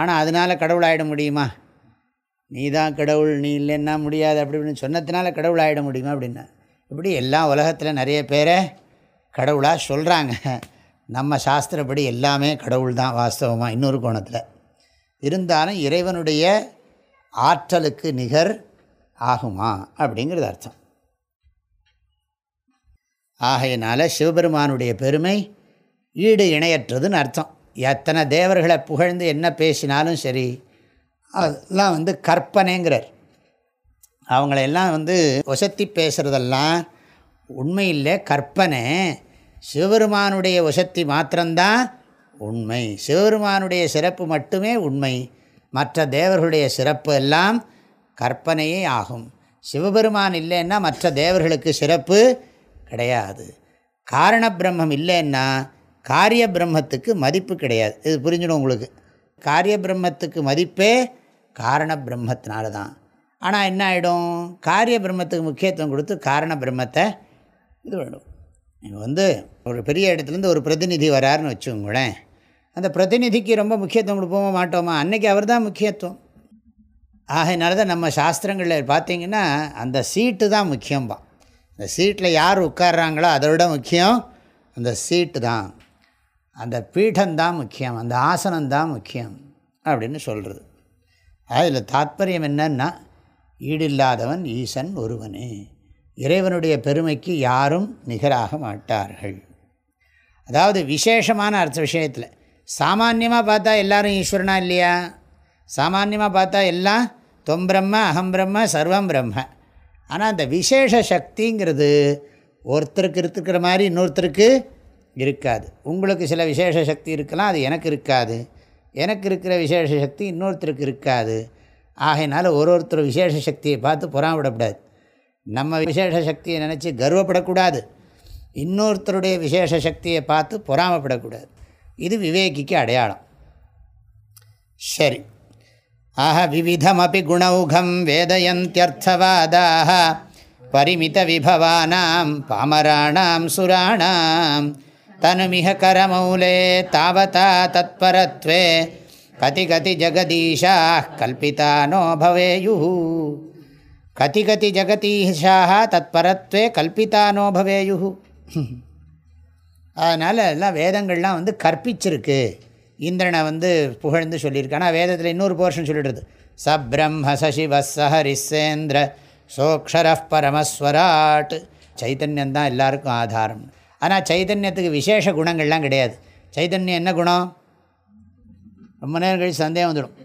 S1: ஆனால் அதனால் கடவுள் ஆகிட முடியுமா? நீ தான் கடவுள் நீ இல்லைன்னா முடியாது அப்படி இப்படின்னு சொன்னதுனால கடவுள் ஆகிட முடியுமா அப்படின்னா? இப்படி எல்லா உலகத்தில் நிறைய பேரை கடவுளாக சொல்கிறாங்க நம்ம சாஸ்திரப்படி எல்லாமே கடவுள் தான் வாஸ்தவமாக இன்னொரு கோணத்தில். இருந்தாலும் இறைவனுடைய ஆற்றலுக்கு நிகர் ஆகுமா அப்படிங்கிறது அர்த்தம். ஆகையினால சிவபெருமானுடைய பெருமை ஈடு இணையற்றதுன்னு அர்த்தம். எத்தனை தேவர்களை புகழ்ந்து என்ன பேசினாலும் சரி அதெல்லாம் வந்து கற்பனைங்கிறார். அவங்களெல்லாம் வந்து ஒசத்தி பேசுகிறதெல்லாம் உண்மை இல்லை கற்பனை. சிவபெருமானுடைய வசத்தி மாத்திரம்தான் உண்மை. சிவபெருமானுடைய சிறப்பு மட்டுமே உண்மை. மற்ற தேவர்களுடைய சிறப்பு எல்லாம் கற்பனையே ஆகும். சிவபெருமான் இல்லைன்னா மற்ற தேவர்களுக்கு சிறப்பு கிடையாது. காரண பிரம்மம் இல்லைன்னா காரிய பிரம்மத்துக்கு மதிப்பு கிடையாது. இது புரிஞ்சிடும் உங்களுக்கு? காரிய பிரம்மத்துக்கு மதிப்பே காரண பிரம்மத்தினால தான். ஆனால் என்ன ஆகிடும் காரிய பிரம்மத்துக்கு முக்கியத்துவம் கொடுத்து காரண பிரம்மத்தை இது வேணும் இப்போ வந்து ஒரு பெரிய இடத்துலேருந்து ஒரு பிரதிநிதி வராருன்னு வச்சுக்கோங்களேன். அந்த பிரதிநிதிக்கு ரொம்ப முக்கியத்துவம் கொடுப்போமா மாட்டோமா? அன்றைக்கி அவர் தான் முக்கியத்துவம். ஆகையினால தான் நம்ம சாஸ்திரங்களில் பார்த்திங்கன்னா அந்த சீட்டு தான் முக்கியம்பா அந்த சீட்டில் யார் உட்கார்றாங்களோ அதை விட முக்கியம் அந்த சீட்டு தான். அந்த பீடந்தான் முக்கியம் அந்த ஆசனம்தான் முக்கியம் அப்படின்னு சொல்கிறது அதில் தாத்பரியம் என்னன்னா ஈடில்லாதவன் ஈசன் ஒருவனே. இறைவனுடைய பெருமைக்கு யாரும் நிகராக மாட்டார்கள். அதாவது விசேஷமான அர்த்த விஷயத்தில் சாமான்யமாக பார்த்தா எல்லாரும் ஈஸ்வரனா இல்லையா? சாமான்யமாக பார்த்தா எல்லாம் தொம் பிரம்ம அகம் பிரம்ம சர்வம் பிரம்ம. ஆனால் அந்த விசேஷ சக்திங்கிறது ஒருத்தருக்கு இருக்கிற மாதிரி இன்னொருத்தருக்கு இருக்காது. உங்களுக்கு சில விசேஷ சக்தி இருக்கலாம் அது எனக்கு இருக்காது. எனக்கு இருக்கிற விசேஷ சக்தி இன்னொருத்தருக்கு இருக்காது. ஆகையினால ஒரு ஒருத்தர் விசேஷ சக்தியை பார்த்து புறாவிடக்கூடாது நம்ம விசேஷ சக்தியை நினச்சி கர்வப்படக்கூடாது. இன்னொருத்தருடைய விசேஷ சக்தியை பார்த்து பொறாமப்படக்கூடாது. இது விவேகிக்கு அடையாளம். சரி. ஆஹ விவிதமபி குணௌகம் வேதயந்தியர்த்தவாதாக பரிமித விபவானாம் பாமராணாம் சுராணாம் தனுமிக கரமௌலே தாவதா தத்பரத்வே கதி கதி ஜெகதீஷா கல்பிதானோ பவேயு கதி கதி ஜெகதீஷாக தத்பரத்வே கல்பிதானோ பவேயு அதனால் எல்லாம் வேதங்கள்லாம் வந்து கற்பிச்சிருக்கு. இந்திரனை வந்து புகழ்ந்து சொல்லியிருக்கு. ஆனால் வேதத்தில் இன்னொரு போர்ஷன் சொல்லிடுறது. சப்ரம்ம சசிவ சஹரிசேந்திர சோக்ஷர பரமஸ்வராட். சைத்தன்யம் தான் எல்லாருக்கும் ஆதாரம். ஆனால் சைத்தன்யத்துக்கு விசேஷ குணங்கள்லாம் கிடையாது. சைத்தன்யம் என்ன குணம்? ரொம்ப நேரம் கழிச்சு சந்தேகம் வந்துடும்.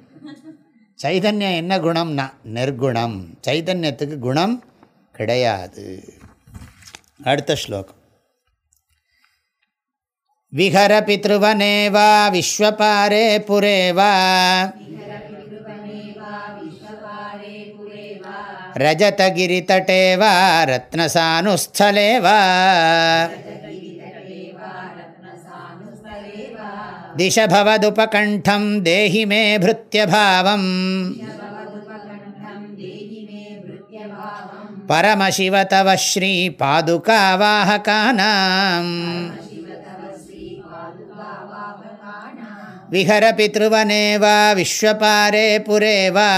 S1: சைதன்யம் என்ன குணம்னா? நிர்குணம். சைதன்யத்துக்கு குணம் கிடையாது. அடுத்த ஸ்லோகம். விஹர பித்ருவனே வா விஸ்வபாரே புரே வா ரஜதகிரிதட்டே வா ரத்னசானுஸ்தலே வா दिश भवदुपकण्ठं देहि मे भृत्यभावम्। परमशिव तव श्रीपादुकावाहकानाम्। विहरपितृवने वा विश्वपारे पुरे वा।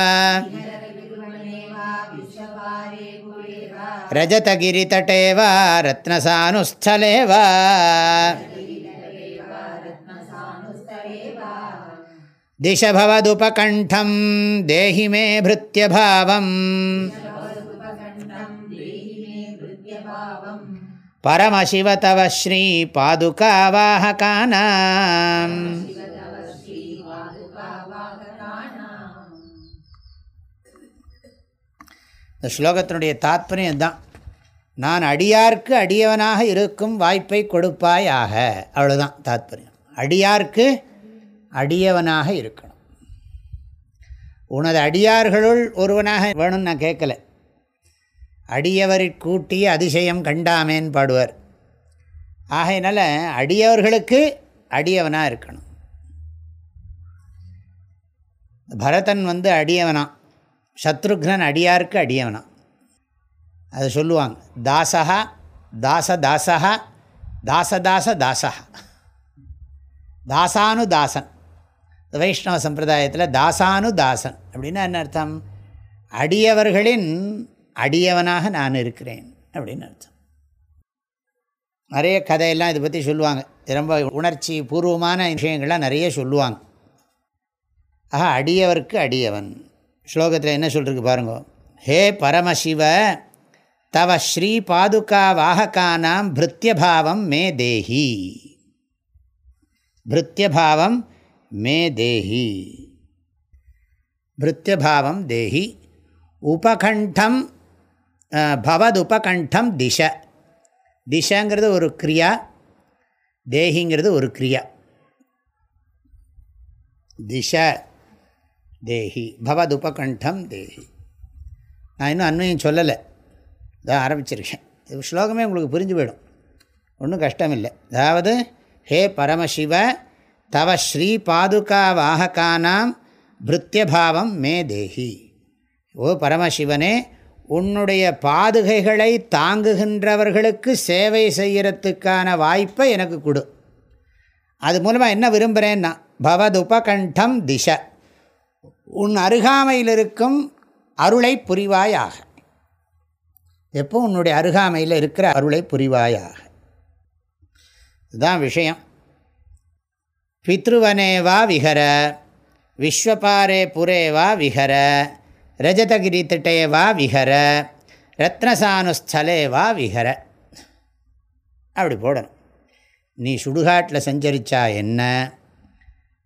S1: रजतगिरितटे वा रत्नसानुस्थले वा। दिश भवदुपकण्ठं देहि मे भृत्यभावम् परमशिव तव श्रीपादुकावाहकानाम् இந்த ஸ்லோகத்தினுடைய தாத்பரியம் தான் நான் அடியார்க்கு அடியவனாக இருக்கும் வாய்ப்பை கொடுப்பாயாக அவ்வளோதான் தாத்பரியம் அடியார்க்கு அடியவனாக இருக்கணும். உனது அடியார்களுள் ஒருவனாக வேணும்னு நான் கேட்கல. அடியவரை கூட்டி அதிசயம் கண்டாமேன்னு பாடுவார். ஆகையினால அடியவர்களுக்கு அடியவனாக இருக்கணும். பரதன் வந்து அடியவனான் சத்ருக்னன் அடியாருக்கு அடியவனான் அது சொல்லுவாங்க. தாசகா தாச தாசகா தாசதாச தாசகா தாசானு தாசன் வைஷ்ணவ சம்பிரதாயத்தில் தாசானு தாசன் அப்படின்னா என்ன அர்த்தம்? அடியவர்களின் அடியவனாக நான் இருக்கிறேன் அப்படின்னு அர்த்தம். நிறைய கதையெல்லாம் இதை பற்றி சொல்லுவாங்க. ரொம்ப உணர்ச்சி பூர்வமான விஷயங்கள்லாம் நிறைய சொல்லுவாங்க. ஆஹா அடியவருக்கு அடியவன். ஸ்லோகத்தில் என்ன சொல்லிருக்கு பாருங்க. ஹே பரமசிவ தவ ஸ்ரீ பாதுகா வாகக்கானாம் பிருத்தியபாவம் மே தேஹி. பிருத்தியபாவம் மே தேஹி. பிருத்தியபாவம் தேஹி. உபகண்டம் பவதுபகண்டம் திஷ. திஷங்கிறது ஒரு கிரியா தேஹிங்கிறது ஒரு கிரியா. திஷ தேஹி பவதுபகண்டம் தேஹி. நான் இன்னும் அண்மையும் சொல்லலை. இதான் ஆரம்பிச்சிருக்கேன். இது ஸ்லோகமே உங்களுக்கு புரிஞ்சு போயிடும். ஒன்றும் கஷ்டம் இல்லை அதாவது ஹே பரமசிவ தவ ஸ்ரீ பாதுகா வாகக்கானாம் பிருத்தியபாவம் மே தேஹி. ஓ பரமசிவனே உன்னுடைய பாதுகைகளை தாங்குகின்றவர்களுக்கு சேவை செய்கிறதுக்கான வாய்ப்பை எனக்கு கொடு. அது மூலமாக என்ன விரும்புகிறேன்னா பவதுபகண்டம் திச உன் அருகாமையில் இருக்கும் அருளை புரிவாயாக. எப்போ உன்னுடைய அருகாமையில் இருக்கிற அருளை புரிவாயாக. இதுதான் விஷயம். பித்ருவனேவா விஹர விஸ்வபாரே புரேவா விஹர ரஜதகிரி திட்டேவா விஹர ரத்னசானுஸ்தலேவா விஹர. அப்படி போடணும். நீ சுடுகாட்டில் சஞ்சரித்தா என்ன?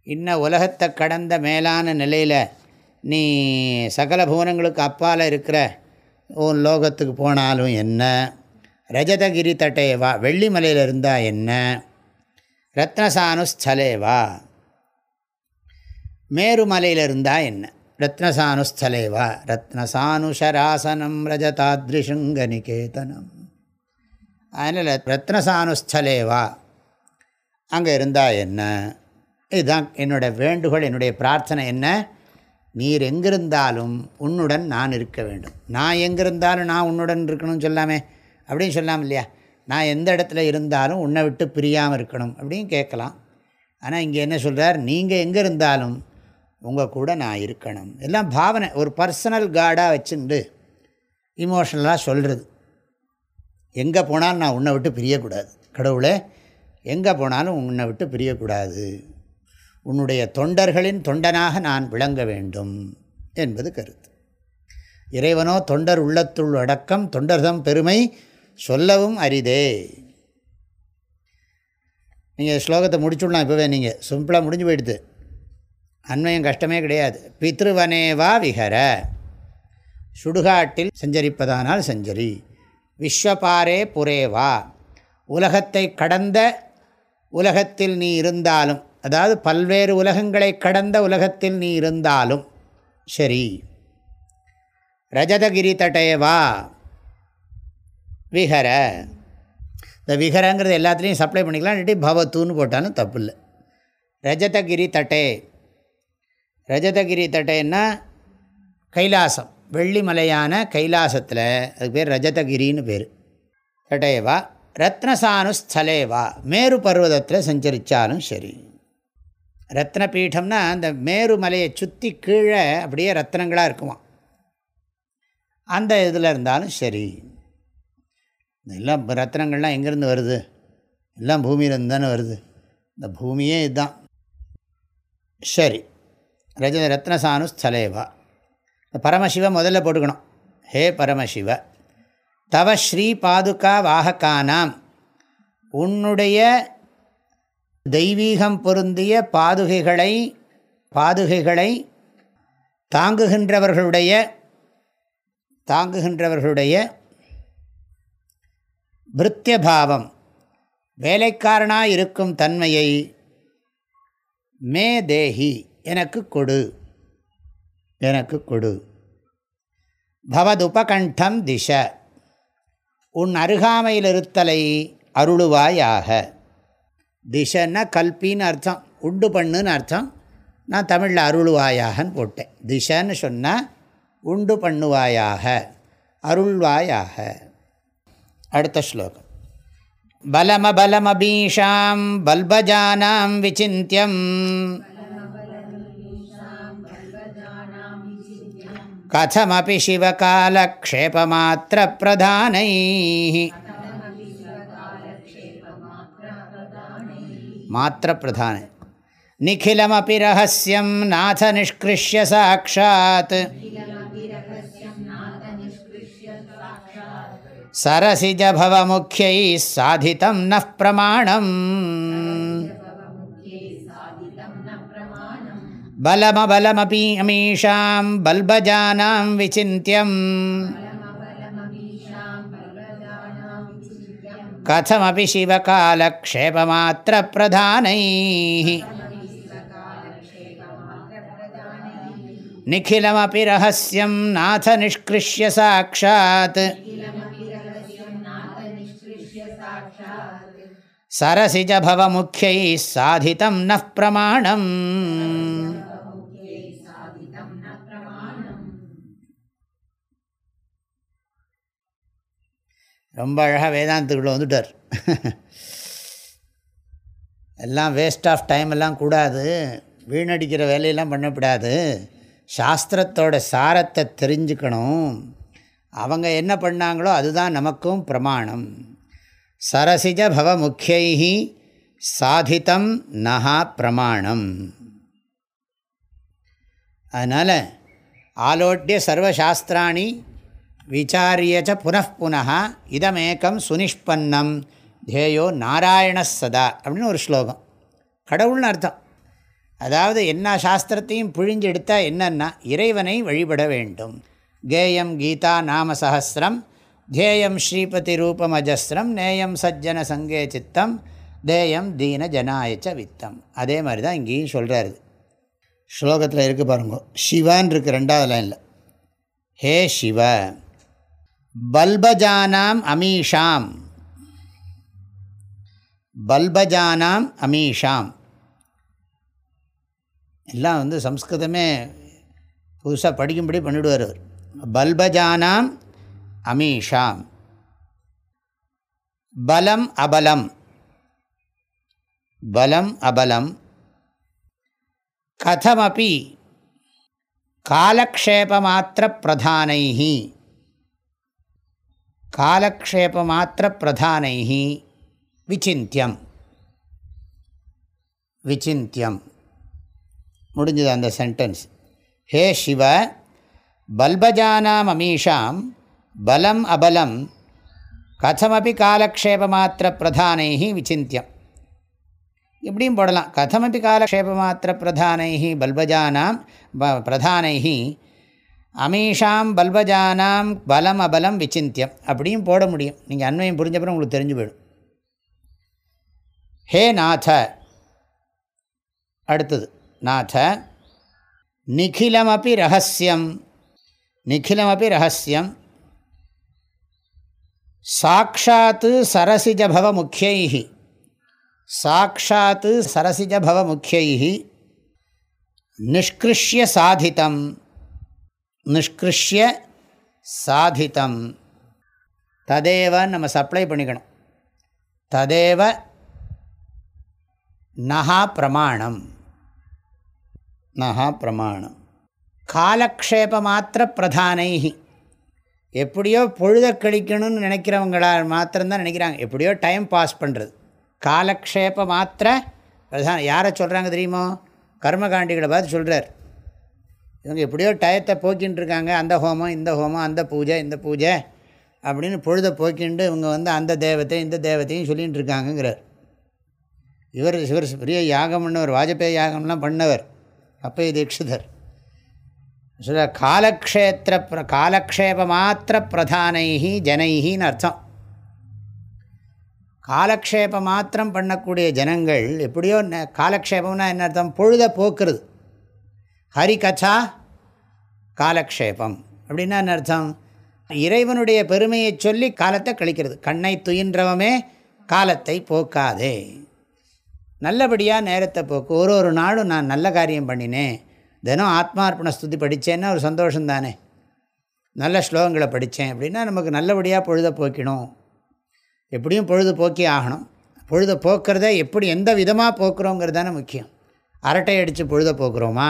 S1: இன்னும் உலகத்தை கடந்த மேலான நிலையில் நீ சகல புவனங்களுக்கு அப்பால் இருக்கிற உன் லோகத்துக்கு போனாலும் என்ன? ரஜதகிரி தட்டையவா வெள்ளிமலையில் இருந்தால் என்ன? ரத்னசானுஸ்தலேவா? மேருமலையில் இருந்தால் என்ன? ரத்னசானுஸ்தலேவா? ரத்னசானுஷராசனம் ரஜதாத்ரிஷுங்க நிகேதனம் அதனால் ரத்னசானுஸ்தலேவா? அங்கே இருந்தால் என்ன? இதுதான் என்னோடய வேண்டுகோள் என்னுடைய பிரார்த்தனை என்ன? நீர் எங்கிருந்தாலும் உன்னுடன் நான் இருக்க வேண்டும். நான் எங்கிருந்தாலும் நான் உன்னுடன் இருக்கணும்னு சொல்லாமே. அப்படின்னு சொல்லாமல் இல்லையா? நான் எந்த இடத்துல இருந்தாலும் உன்னை விட்டு பிரியாமல் இருக்கணும் அப்படின்னு கேட்கலாம். ஆனால் இங்கே என்ன சொல்கிறார் நீங்கள் எங்கே இருந்தாலும் உங்கள் கூட நான் இருக்கணும். எல்லாம் பாவனை. ஒரு பர்சனல் கார்டாக வச்சுண்டு இமோஷனலாக சொல்கிறது எங்கே போனாலும் நான் உன்னை விட்டு பிரியக்கூடாது. கடவுளே எங்கே போனாலும் உன்னை விட்டு பிரியக்கூடாது. உன்னுடைய தொண்டர்களின் தொண்டனாக நான் விளங்க வேண்டும் என்பது கருத்து. இறைவனோ தொண்டர் உள்ளத்துள் அடக்கம் தொண்டர்தம் பெருமை சொல்லவும் அரிதே. நீங்கள் ஸ்லோகத்தை முடிச்சுடலாம் இப்போவே நீங்கள் சிம்பிளாக முடிஞ்சு போயிடுது. அண்மையும் கஷ்டமே கிடையாது. பித்ருவனேவா விஹர. சுடுகாட்டில் செஞ்சரிப்பதானால் செஞ்சரி. விஸ்வபாரே புரேவா உலகத்தை கடந்த உலகத்தில் நீ இருந்தாலும் அதாவது பல்வேறு உலகங்களை கடந்த உலகத்தில் நீ இருந்தாலும் சரி. ரஜதகிரி தட்டேவா விஹர இந்த விஹரங்கிறது எல்லாத்துலேயும் சப்ளை பண்ணிக்கலாம் இல்லாட்டி பவத்துன்னு போட்டாலும் தப்பு இல்லை ரஜதகிரி தட்டே. ரஜதகிரி தட்டைன்னா கைலாசம் வெள்ளிமலையான கைலாசத்தில் அதுக்கு பேர் ரஜதகிரின்னு பேர். தட்டையவா ரத்னசானுஸ்தலேவா? மேரு பர்வதத்தில் சஞ்சரித்தாலும் சரி. ரத்ன பீடம்னா அந்த மேரு மலையை சுற்றி கீழே அப்படியே ரத்னங்களாக இருக்குமா அந்த இதில் இருந்தாலும் சரி. எல்லாம் ரத்னங்கள்லாம் எங்கேருந்து வருது? எல்லாம் பூமியிலேருந்து தானே வருது. இந்த பூமியே இதுதான். சரி. ரஜ ரத்னசானு ஸ்தலேவா. பரமசிவ முதல்ல போட்டுக்கணும். ஹே பரமசிவ. தவ ஸ்ரீ பாதுகா வாகக்கானாம் உன்னுடைய தெய்வீகம் பொருந்திய பாதுகைகளை பாதுகைகளை தாங்குகின்றவர்களுடைய தாங்குகின்றவர்களுடைய பிருத்தியபாவம் வேலைக்காரனாக இருக்கும் தன்மையை மே தேஹி எனக்கு கொடு. எனக்கு கொடு. பவதுபகண்டம் திஷ. உன் அருகாமையில் இருத்தலை அருளுவாயாக. திஷன்னா கல்பின்னு அர்த்தம் உண்டு பண்ணுன்னு அர்த்தம். நான் தமிழில் அருள்வாயாகன்னு போட்டேன். திஷன்னு சொன்னால் உண்டு பண்ணுவாயாக அருள்வாயாக. அடுத்த ஸ்லோகம் பலமபலமபீஷாம் பல்பஜானாம் விசிந்தியம் கதமபி சிவகாலக்ஷேபமாத்திரப்பிரதானை மாத்திரப்பிரதானை நிகிலமபி ரகசியம் நாத நிஷ்கிருஷ்ய சாட்சாத் சரசிஜபவமுக்கியை சாதித்தம் ந பிரமாணம். பலமபலமபி அமீஷாம் பல்பஜானாம் விசிந்தியம் கதமபி சிவகாலக்ஷேபமாத்திரப்பிரதானை. நிகிலமபி ரகசியம் நாத நிஷ்கிருஷ்ய சாட்சாத் சரசிஜபவமுக்கியை சாதித்தம் ந பிரமாணம். ரொம்ப அழகாக வேதாந்தத்துக்குள்ளே வந்துட்டார். எல்லாம் வேஸ்ட் ஆஃப் டைம் எல்லாம் கூடாது. வீணடிக்கிற வேலையெல்லாம் பண்ணக்கூடாது. சாஸ்திரத்தோட சாரத்தை தெரிஞ்சுக்கணும். அவங்க என்ன பண்ணாங்களோ அதுதான் நமக்கும் பிரமாணம். சரசிஜ பவ முக்கியை சாதித்தம் நகா பிரமாணம் அதனால் ஆலோட்டிய சர்வசாஸ்திராணி விசாரியச்ச புனப்புனா இதமேக்கம் சுனிஷ்பன்னம் தேயோ நாராயண சதா அப்படின்னு ஒரு ஸ்லோகம். கடவுள்னு அர்த்தம். அதாவது என்ன சாஸ்திரத்தையும் பிழிஞ்சு என்னென்னா இறைவனை வழிபட வேண்டும். கேயம் கீதா நாம சகசிரம் தேயம் ஸ்ரீபதி ரூபமஜஸ்ரம் நேயம் சஜ்ஜன சங்கே சித்தம் தேயம் தீன ஜனாயச்ச வித்தம் அதே மாதிரி தான் இங்கேயும் சொல்கிறாரு ஸ்லோகத்தில் இருக்குது பாருங்க. சிவான் இருக்குது ரெண்டாவது லைனில். ஹே சிவ பல்பஜானாம் அமீஷாம். பல்பஜானாம் அமீஷாம். எல்லாம் வந்து சம்ஸ்கிருதமே புதுசாக படிக்கும்படி பண்ணிவிடுவார் அவர். பல்பஜானாம் அமீஷாம் பலம் அபலம் பலம் அபலம் கதமபி காலக்ஷேபமாத்திர பிரதானைஹி காலக்ஷேபமாத்திர பிரதானை விசிந்தியம் விசிந்தியம் முடிஞ்சது அந்த சென்டென்ஸ் ஹே சிவ பல்பஜானாம் அமீஷாம் பலம் அபலம் கதமபி காலக்ஷேபமாத்திர பிரதானைகி விசிந்தியம் இப்படியும் போடலாம் கதமபி காலக்ஷேபமாத்திர பிரதானைகி பல்பஜானாம் ப பிரதானை அமீஷாம் பல்பஜானாம் பலம் அபலம் விசிந்தியம் அப்படியும் போட முடியும்। நீங்கள் அண்மையும் புரிஞ்சப்பறம் உங்களுக்கு தெரிஞ்சு போயிடும்। ஹே நாத அடுத்தது நாத நிகிலமபி ரகசியம் நிகிலமபி ரகசியம் சாட்சாத்து சரசிஜபவ முக்கியை சாட்சாத்து சரசிஜபவ முக்கியை நிஷ்கிருஷ்ய சாதித்தம் நிஷ்கிருஷ்ய சாதித்தம் ததேவ நம்ம சப்ளை பண்ணிக்கணும். ததேவ நகா பிரமாணம். நகா பிரமாணம். காலக்ஷேபமாத்திர பிரதானை எப்படியோ பொழுத கழிக்கணும்னு நினைக்கிறவங்களால் மாத்திரம்தான் நினைக்கிறாங்க. எப்படியோ டைம் பாஸ் பண்ணுறது காலக்ஷேப மாத்திர பிரதான யாரை சொல்கிறாங்க தெரியுமோ? கர்மகாண்டிகளை பார்த்து சொல்கிறார் இவங்க எப்படியோ டயத்தை போக்கின்னு இருக்காங்க. அந்த ஹோமம் இந்த ஹோமம் அந்த பூஜை இந்த பூஜை அப்படின்னு பொழுதை போக்கிண்டு இவங்க வந்து அந்த தேவத்தையும் இந்த தேவத்தையும் சொல்லிகிட்டு இருக்காங்கங்கிறார். இவர் இவர் பெரிய யாகம் பண்ணவர் வாஜபேயி யாகம்லாம் பண்ணவர். அப்பய தீட்சிதர் சொல்ல காலக்ஷேத்திர காலக்ஷேப மாத்திர பிரதானை ஜனைகின்னு அர்த்தம். காலக்ஷேப மாத்திரம் பண்ணக்கூடிய ஜனங்கள் எப்படியோ காலக்ஷேபம்னா என்ன அர்த்தம்? பொழுத போக்குறது. ஹரிகதா காலக்ஷேபம். அப்படின்னா என்ன அர்த்தம்? இறைவனுடைய பெருமையை சொல்லி காலத்தை கழிக்கிறது. கண்ணை துயின்றவமே காலத்தை போக்காதே. நல்லபடியாக நேரத்தை போக்கு. ஒரு ஒரு நாளும் நான் நல்ல காரியம் பண்ணினேன். தினம் ஆத்மார்ப்பண ஸ்துதி படித்தேன்னா ஒரு சந்தோஷம் தானே நல்ல ஸ்லோகங்களை படித்தேன் அப்படின்னா நமக்கு நல்லபடியாக பொழுத போக்கணும் எப்படியும் பொழுது போக்கி ஆகணும். பொழுத போக்குறத எப்படி எந்த விதமாக போக்குறோங்கிறது தானே முக்கியம். அரட்டை அடித்து பொழுத போக்குறோமா?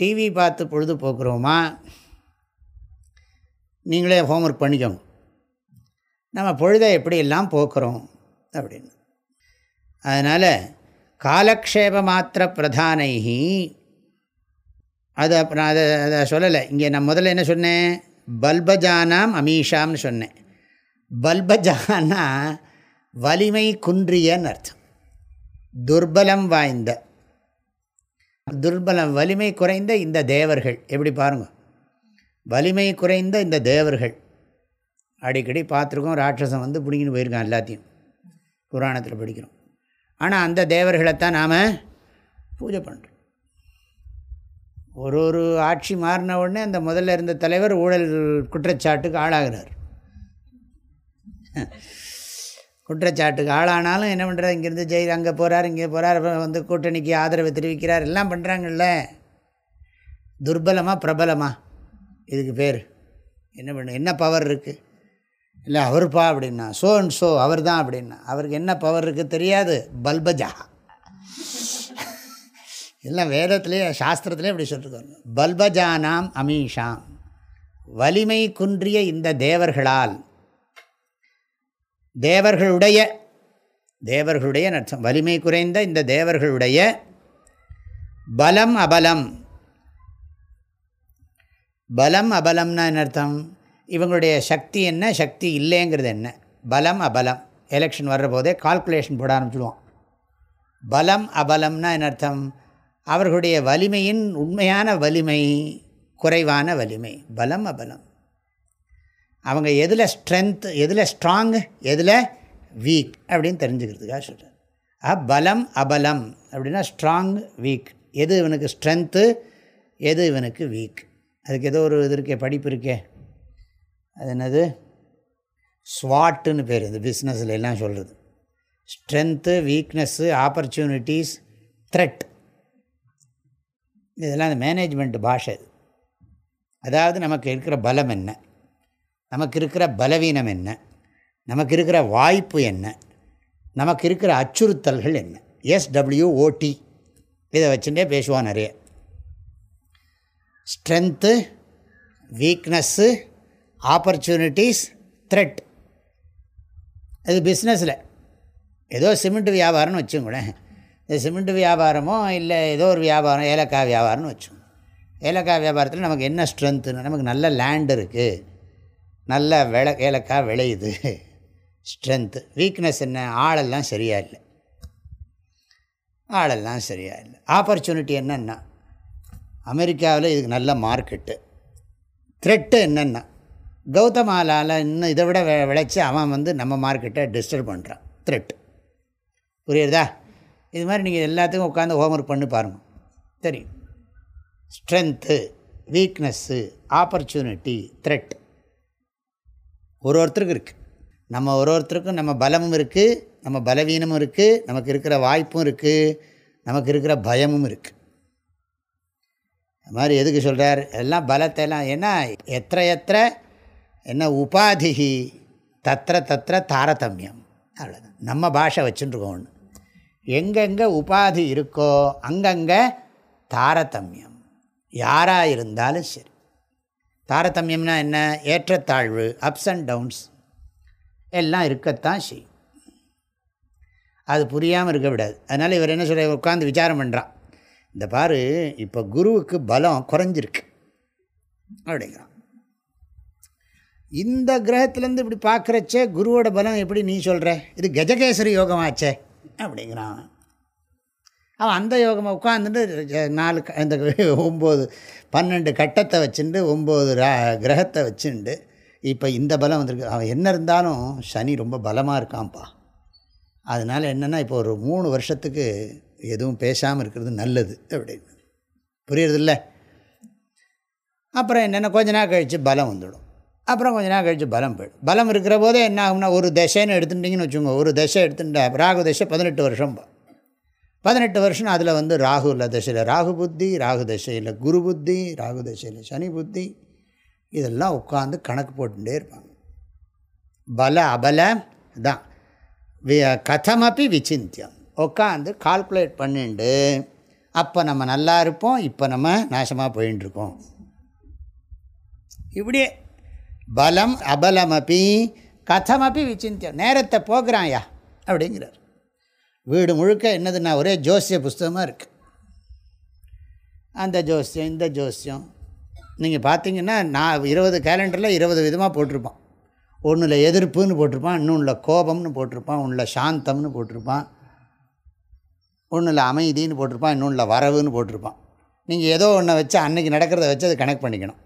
S1: டிவி பார்த்து பொழுது போக்குறோமா? நீங்களே ஹோம்ஒர்க் பண்ணிக்கோங்க. நம்ம பொழுதை எப்படியெல்லாம் போக்குறோம் அப்படின்னு. அதனால் காலக்ஷேப மாத்திர பிரதானைகி அது அப்புறம் அதை அதை சொல்லலை. இங்கே நான் முதல்ல என்ன சொன்னேன்? பல்பஜானாம் அமீஷாம்னு சொன்னேன். பல்பஜானா வலிமை குன்றியன்னு அர்த்தம். துர்பலம் வாய்ந்த. துர்பலம் வலிமை குறைந்த இந்த தேவர்கள். எப்படி பாருங்கள் வலிமை குறைந்த இந்த தேவர்கள். அடிக்கடி பார்த்துருக்கோம் ராட்சசம் வந்து பிடிங்கின்னு போயிருக்கான் எல்லாத்தையும். புராணத்தில் படிக்கிறோம். ஆனால் அந்த தேவர்களைத்தான் நாம் பூஜை பண்ணுறோம் ஒரு ஒரு ஆட்சி மாறின உடனே அந்த முதல்ல இருந்த தலைவர் ஊழல் குற்றச்சாட்டுக்கு ஆளாகிறார். குற்றச்சாட்டுக்கு ஆளானாலும் என்ன பண்ணுறாரு இங்கேருந்து ஜெய் அங்கே போகிறார் இங்கே போகிறார் அப்புறம் வந்து கூட்டணிக்கு ஆதரவு தெரிவிக்கிறார். எல்லாம் பண்ணுறாங்கல்ல துர்பலமாக பிரபலமா? இதுக்கு பேர். என்ன பண்ண என்ன பவர் இருக்குது இல்லை அவருப்பா அப்படின்னா சோ அண்ட் ஸோ அவர் தான் அப்படின்னா அவருக்கு என்ன பவர் இருக்குது தெரியாது? பல்பஜா எல்லாம் வேதத்துலேயே சாஸ்திரத்திலே இப்படி சொல்லிருக்காங்க பல்பஜானாம் அமீஷாம். வலிமை குன்றிய இந்த தேவர்களால் தேவர்களுடைய தேவர்களுடைய அர்த்தம் வலிமை குறைந்த இந்த தேவர்களுடைய பலம் அபலம். பலம் அபலம்னா என்ன அர்த்தம்? இவங்களுடைய சக்தி என்ன? சக்தி இல்லைங்கிறது என்ன? பலம் அபலம். எலெக்ஷன் வர்ற போதே கால்குலேஷன் போட ஆரம்பிச்சுடுவோம். பலம் அபலம்னா என்ன அர்த்தம்? அவர்களுடைய வலிமையின் உண்மையான வலிமை குறைவான வலிமை. பலம் அபலம். அவங்க எதில் ஸ்ட்ரென்த் எதில் ஸ்ட்ராங் எதில் வீக் அப்படின்னு தெரிஞ்சுக்கிறதுக்காக சொல்கிறார் ஆ பலம் அபலம். அப்படின்னா ஸ்ட்ராங் வீக் எது இவனுக்கு ஸ்ட்ரென்த்து எது இவனுக்கு வீக் அதுக்கு ஏதோ ஒரு இது இருக்கே படிப்பு இருக்கே. அது என்னது? ஸ்வாட்டுன்னு பேர் இந்த பிஸ்னஸில் எல்லாம் சொல்கிறது ஸ்ட்ரென்த்து வீக்னஸ்ஸு ஆப்பர்ச்சுனிட்டிஸ் த்ரெட் இதெல்லாம் அந்த மேனேஜ்மெண்ட் பாஷை அதாவது நமக்கு இருக்கிற பலம் என்ன? நமக்கு இருக்கிற பலவீனம் என்ன? நமக்கு இருக்கிற வாய்ப்பு என்ன? நமக்கு இருக்கிற அச்சுறுத்தல்கள் என்ன? எஸ்டபிள்யூஓடி இதை வச்சுட்டே பேசுவான் நிறைய. ஸ்ட்ரென்த்து வீக்னஸ்ஸு ஆப்பர்ச்சுனிட்டிஸ் த்ரெட் அது பிஸ்னஸில் ஏதோ சிமெண்ட் வியாபாரம்னு வச்சுங்களேன் இந்த சிமெண்ட் வியாபாரமோ இல்லை ஏதோ ஒரு வியாபாரம் ஏலக்காய் வியாபாரம்னு வச்சோம் ஏலக்காய் வியாபாரத்தில் நமக்கு என்ன ஸ்ட்ரென்த்துன்னு நமக்கு நல்ல லேண்ட் இருக்குது நல்ல விள ஏலக்காய் விளையுது. ஸ்ட்ரென்த்து வீக்னஸ் என்ன? ஆளெல்லாம் சரியாக இல்லை. ஆளெல்லாம் சரியாக இல்லை. ஆப்பர்ச்சுனிட்டி என்னென்னா அமெரிக்காவில் இதுக்கு நல்ல மார்க்கெட்டு த்ரெட்டு என்னென்னா கௌதமாலால் இன்னும் இதை விட விளைச்சி அவன் வந்து நம்ம மார்க்கெட்டை டிஸ்டர்ப் பண்ணுறான் த்ரெட் புரியுறதா இது மாதிரி நீங்கள் எல்லாத்துக்கும் உட்காந்து ஹோம்ஒர்க் பண்ணி பாருங்கள் தெரியும் ஸ்ட்ரென்த்து வீக்னஸ்ஸு ஆப்பர்ச்சுனிட்டி த்ரெட் ஒரு ஒருத்தருக்கு இருக்குது நம்ம ஒரு ஒருத்தருக்கும் நம்ம பலமும் இருக்குது நம்ம பலவீனமும் இருக்குது நமக்கு இருக்கிற வாய்ப்பும் இருக்குது நமக்கு இருக்கிற பயமும் இருக்குது அது மாதிரி எதுக்கு சொல்கிறார் எல்லாம் பலத்தை எல்லாம் ஏன்னா எத்த எத்த என்ன உபாதிகி தத்திர தத்திர தாரதமியம். அவ்வளோதான் நம்ம பாஷை வச்சுட்டுருக்கோம் ஒன்று எங்கெங்கே உபாதி இருக்கோ அங்கங்கே தாரதமியம். யாராக இருந்தாலும் சரி. தாரதமியம்னா என்ன? ஏற்றத்தாழ்வு அப்ஸ் அண்ட் டவுன்ஸ் எல்லாம் இருக்கத்தான் செய்யும். அது புரியாமல் இருக்க விடாது. அதனால் இவர் என்ன சொல்ல உட்காந்து விசாரம் பண்ணுறான் இந்த பாரு இப்போ குருவுக்கு பலம் குறைஞ்சிருக்கு. அப்படிங்கிறான். இந்த கிரகத்துலேருந்து இப்படி பார்க்குறச்சே குருவோட பலம் எப்படி நீ சொல்கிற இது கஜகேசரி யோகமாச்சே. அப்படிங்கிறான். அவன் அந்த யோகமாக உட்காந்துட்டு நாலு இந்த [laughs] ஒம்பது பன்னெண்டு கட்டத்தை வச்சுட்டு ஒம்பது கிரகத்தை வச்சுண்டு இப்போ இந்த பலம் வந்திருக்கு. அவன் என்ன இருந்தாலும் சனி ரொம்ப பலமாக இருக்கான்ப்பா. அதனால் என்னென்னா இப்போ ஒரு மூணு வருஷத்துக்கு எதுவும் பேசாமல் இருக்கிறது நல்லது அப்படின்னு. புரியுறதில்ல? அப்புறம் என்னென்ன கொஞ்ச நாள் கழித்து பலம் வந்துடும். அப்புறம் கொஞ்ச நேரம் கழித்து பலம் போயிடும். பலம் இருக்கிற போதே என்ன ஆகும்னா ஒரு தசைன்னு எடுத்துட்டிங்கன்னு வச்சுக்கோங்க ஒரு தசை எடுத்துட்டா ராகு தசை பதினெட்டு வருஷம் பதினெட்டு வருஷம் அதில் வந்து ராகு இல்லை தசையில். ராகு புத்தி ராகு தசையில் குரு புத்தி ராகு தசையில் சனி புத்தி இதெல்லாம் உட்காந்து கணக்கு போட்டுட்டே இருப்பாங்க. பல அபல தான் கதமப்பி விசிந்தியம் உட்காந்து கால்குலேட் பண்ணிட்டு அப்போ நம்ம நல்லா இருப்போம் இப்போ நம்ம நாசமாக போயின்ட்டுருக்கோம் இப்படியே பலம் அபலமபி கதமப்பி விசிந்தியம் நேரத்தை போக்குறாயா? அப்படிங்கிறார். வீடு முழுக்க என்னதுன்னா ஒரே ஜோசிய புஸ்தகமாக இருக்குது அந்த ஜோசியம் இந்த ஜோசியம். நீங்கள் பார்த்தீங்கன்னா நான் இருபது கேலண்டரில் இருபது விதமாக போட்டிருப்பான். ஒன்றில் எதிர்ப்புன்னு போட்டிருப்பான் இன்னொன்றில் கோபம்னு போட்டிருப்பான் ஒன்றில் சாந்தம்னு போட்டிருப்பான் ஒன்றில் அமைதின்னு போட்டிருப்பான் இன்னொன்றில் வரவுன்னு போட்டிருப்பான். நீங்கள் ஏதோ ஒன்றை வச்சு அன்றைக்கி நடக்கிறத வச்சு அதை கனெக்ட் பண்ணிக்கணும்.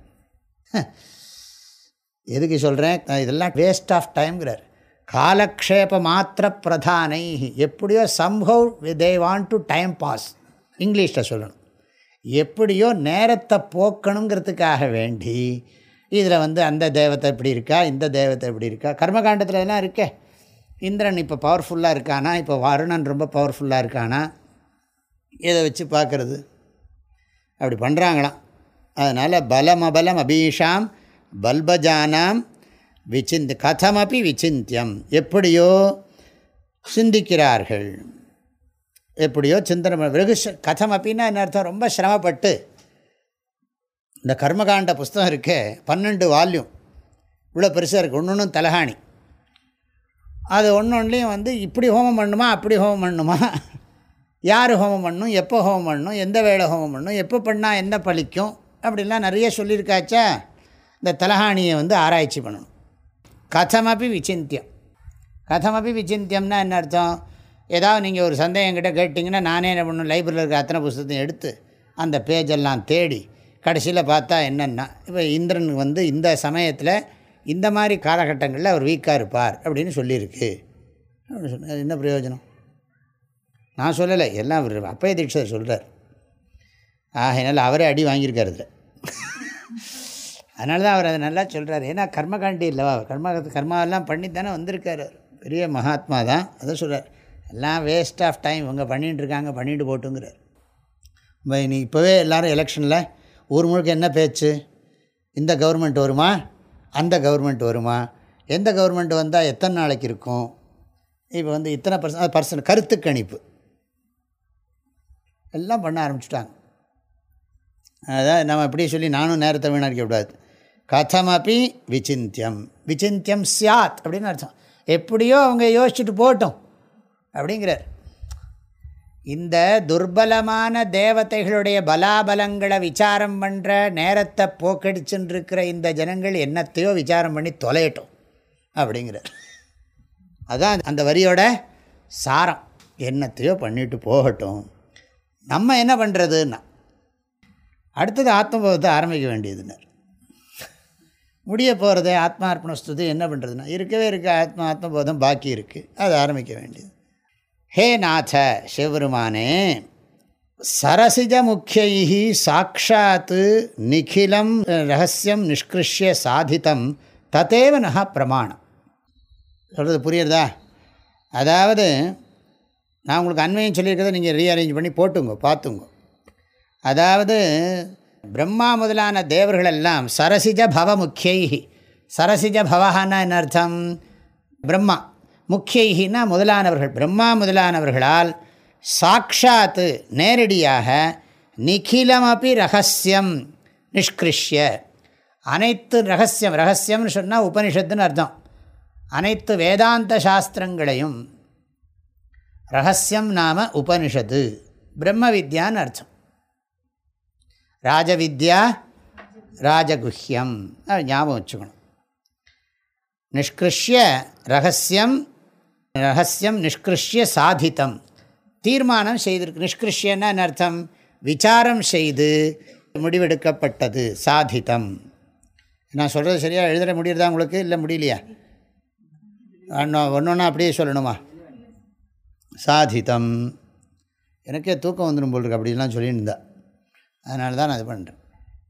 S1: எதுக்கு சொல்கிறேன் இதெல்லாம் வேஸ்ட் ஆஃப் டைம்ங்கிறார் காலக்ஷேப மாத்திர பிரதானை எப்படியோ somehow they want to time pass இங்கிலீஷில் சொல்லணும். எப்படியோ நேரத்தை போக்கணுங்கிறதுக்காக வேண்டி இதில் வந்து அந்த தேவத்தை எப்படி இருக்கா இந்த தேவத்தை எப்படி இருக்கா கர்மகாண்டத்தில் எல்லாம் இருக்கே. இந்திரன் இப்போ பவர்ஃபுல்லாக இருக்கானா? இப்போ வருணன் ரொம்ப பவர்ஃபுல்லாக இருக்கானா? இதை வச்சு பார்க்குறது? அப்படி பண்ணுறாங்களாம் அதனால் பலம் அபலம் அபீஷாம் பல்பஜானாம் விசிந்தி கதமபி விசிந்தியம் எப்படியோ சிந்திக்கிறார்கள் எப்படியோ சிந்தனை வெகு கதம் அப்படின்னா என்ன அர்த்தம் ரொம்ப சிரமப்பட்டு இந்த கர்மகாண்ட புஸ்தகம் இருக்கே பன்னெண்டு வால்யூம். இவ்வளோ பெருசாக இருக்குது ஒன்று ஒன்றும் தலகாணி. அது ஒன்று ஒன்றுலேயும் வந்து இப்படி ஹோமம் பண்ணுமா அப்படி ஹோமம் பண்ணுமா? யார் ஹோமம் பண்ணும் எப்போ ஹோமம் பண்ணணும் எந்த வேலை ஹோமம் பண்ணணும் எப்போ பண்ணால் என்ன பழிக்கும் அப்படின்லாம் நிறைய சொல்லியிருக்காச்சா. இந்த தலகாணியை வந்து ஆராய்ச்சி பண்ணணும். கதமப்பி விசிந்தியம் கதமப்பி விசிந்தியம்னா என்ன அர்த்தம்? ஏதாவது நீங்கள் ஒரு சந்தேகம் கிட்டே கேட்டிங்கன்னா நானே என்ன பண்ணணும்? லைப்ரரியில் இருக்கிற அத்தனை புஸ்தத்தையும் எடுத்து அந்த பேஜெல்லாம் தேடி கடைசியில் பார்த்தா என்னென்னா இப்போ இந்திரன் வந்து இந்த சமயத்தில் இந்த மாதிரி காலகட்டங்களில் அவர் வீக்காக இருப்பார் அப்படின்னு சொல்லியிருக்கு. அப்படின்னு சொன்ன என்ன பிரயோஜனம்? நான் சொல்லலை எல்லாம் அப்பய தீட்சை சொல்கிறார் ஆகையினால் அவரே அடி வாங்கியிருக்காரு அதனால தான் அவர் அதை நல்லா சொல்கிறார் ஏன்னா கர்மகாண்டி இல்லவா கர்ம கர்மாவெல்லாம் பண்ணி தானே வந்திருக்கார் பெரிய மகாத்மா தான். அதை சொல்கிறார் எல்லாம் வேஸ்ட் ஆஃப் டைம் இவங்க பண்ணிகிட்டு இருக்காங்க பண்ணிட்டு போட்டுங்கிறார். நீ இப்போவே எல்லோரும் எலெக்ஷனில் ஊர் முழுக்க என்ன பேச்சு? இந்த கவர்மெண்ட் வருமா? அந்த கவர்மெண்ட் வருமா? எந்த கவர்மெண்ட் வந்தால் எத்தனை நாளைக்கு இருக்கும்? இப்போ வந்து இத்தனை பர்சன் பர்சன் கருத்து கணிப்பு. எல்லாம் பண்ண ஆரம்பிச்சிட்டாங்க. அதான் நம்ம இப்படி சொல்லி நானும் நேரத்தை வீணாக்கக்கூடாது கதமபி விசிந்தியம் விசிந்தியம் சியாத் அப்படின்னு அர்த்தம். எப்படியோ அவங்க யோசிச்சுட்டு போட்டோம். அப்படிங்கிறார். இந்த துர்பலமான தேவதைகளுடைய பலாபலங்களை விசாரம் பண்ணுற நேரத்தை போக்கடிச்சுன்னு இருக்கிற இந்த ஜனங்கள் என்னத்தையோ விசாரம் பண்ணி தொலையட்டும். அப்படிங்கிறார். அதுதான் அந்த வரியோட சாரம். என்னத்தையோ பண்ணிட்டு போகட்டும். நம்ம என்ன பண்ணுறதுன்னா அடுத்தது ஆத்மபோதத்தை ஆரம்பிக்க வேண்டியதுன்னு முடிய போகிறதே ஆத்மார்ப்பணஸ்துதி என்ன பண்ணுறதுன்னா இருக்கவே இருக்க ஆத்மா ஆத்மபோதம் பாக்கி இருக்குது அது ஆரம்பிக்க வேண்டியது. ஹே நாத சிவபெருமானே சரசிஜ முக்கியை சாட்சாத் நிகிலம் ரகசியம் நிஷ்கிருஷ்ய சாதித்தம் தத்தேவ நகா பிரமாணம். சொல்கிறது புரியுறதா? அதாவது நான் உங்களுக்கு அண்மையும் சொல்லியிருக்கிறத நீங்கள் ரீஅரேஞ்ச் பண்ணி போட்டுங்க பார்த்துங்க. அதாவது பிரம்மா முதலான தேவர்களெல்லாம் சரசிஜ பவ முக்கியைகி சரசிஜ பவஹான்னா என்ன அர்த்தம்? பிரம்மா. முக்கியைகின்னா முதலானவர்கள். பிரம்மா முதலானவர்களால் சாட்சாத்து நேரடியாக நிகிலமபி ரகசியம் நிஷ்கிருஷ்ய. அனைத்து ரகசியம் ரகசியம்னு சொன்னால் உபனிஷத்துன்னு அர்த்தம். அனைத்து வேதாந்த சாஸ்திரங்களையும் ரகசியம் நாம உபனிஷத்து பிரம்ம வித்யான்னு அர்த்தம். ராஜவித்யா ராஜகுஹ்யம் ஞாபகம் வச்சுக்கணும் நிஷ்கிருஷ்ய ரகசியம் ரகசியம் நிஷ்கிருஷ்ய சாதித்தம் தீர்மானம் செய்திருக்கு நிஷ்கிருஷ்யன்னா அர்த்தம் விசாரம் செய்து முடிவெடுக்கப்பட்டது சாதித்தம் நான் சொல்கிறது சரியாக எழுத முடியுறதா உங்களுக்கு இல்லை முடியலையா ஒன்று ஒன்றா அப்படியே சொல்லணுமா சாதித்தம் எனக்கே தூக்கம் வந்துடும் போல் இருக்கு அப்படிலாம் சொல்லியிருந்தா அதனால தான் நான் இது பண்ணுறேன்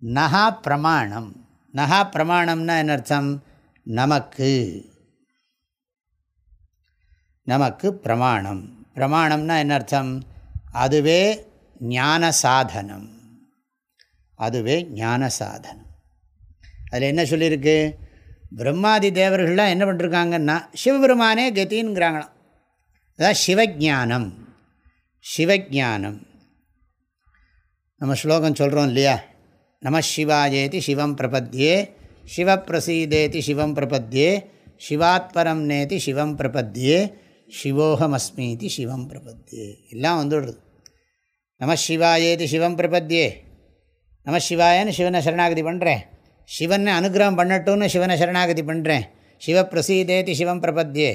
S1: நகா பிரமாணம். நகா பிரமாணம்னா என்ன அர்த்தம்? நமக்கு. நமக்கு பிரமாணம். பிரமாணம்னா என்ன அர்த்தம்? அதுவே ஞான சாதனம். அதுவே ஞான சாதனம். அதில் என்ன சொல்லியிருக்கு? பிரம்மாதி தேவர்கள்லாம் என்ன பண்ணிருக்காங்கன்னா சிவபெருமானே கத்தின்ங்கிறாங்களாம் அதான் சிவஜானம் சிவஜானம் நம்ம ஸ்லோகம் சொல்கிறோம் இல்லையா? நம சிவாயேதி சிவம் பிரபத்யே சிவப்பிரசீதேதி சிவம் பிரபத்யே சிவாத்பரம் நேதி சிவம் பிரபத்யே சிவோகமஸ்மீதி சிவம் பிரபத்யே. எல்லாம் வந்துடுறது நம சிவாயேதி சிவம் பிரபத்யே. நம சிவாயன்னு சிவனை சரணாகதி பண்ணுறேன் சிவனை அனுகிரகம் பண்ணட்டும்னு சிவனை சரணாகதி பண்ணுறேன் சிவப்பிரசீதேதி சிவம் பிரபத்யே.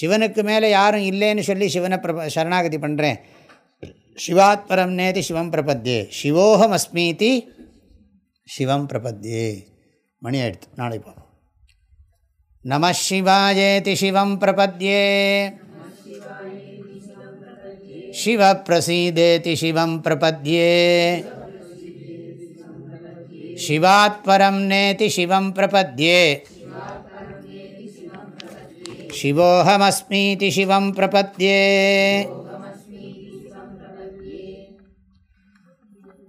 S1: சிவனுக்கு மேலே யாரும் இல்லைன்னு சொல்லி சிவனை பிரப சரணாகதி பண்ணுறேன் சிவாத்பரம் நேதி சிவம் பிரபத்தியே சிவோகம் அஸ்மீதி சிவம் பிரபத்தியே மணி ஆயிடுத்து நாளை பார்ப்போம் நம சிவாயேதி சிவம் பிரபத்யே சிவப்பிரசீதேதி சிவம் பிரபத்யே சிவாத்பரம் நேதி சிவம் பிரபத்யே சிவோகமஸ்மீதி சிவம் பிரபத்யே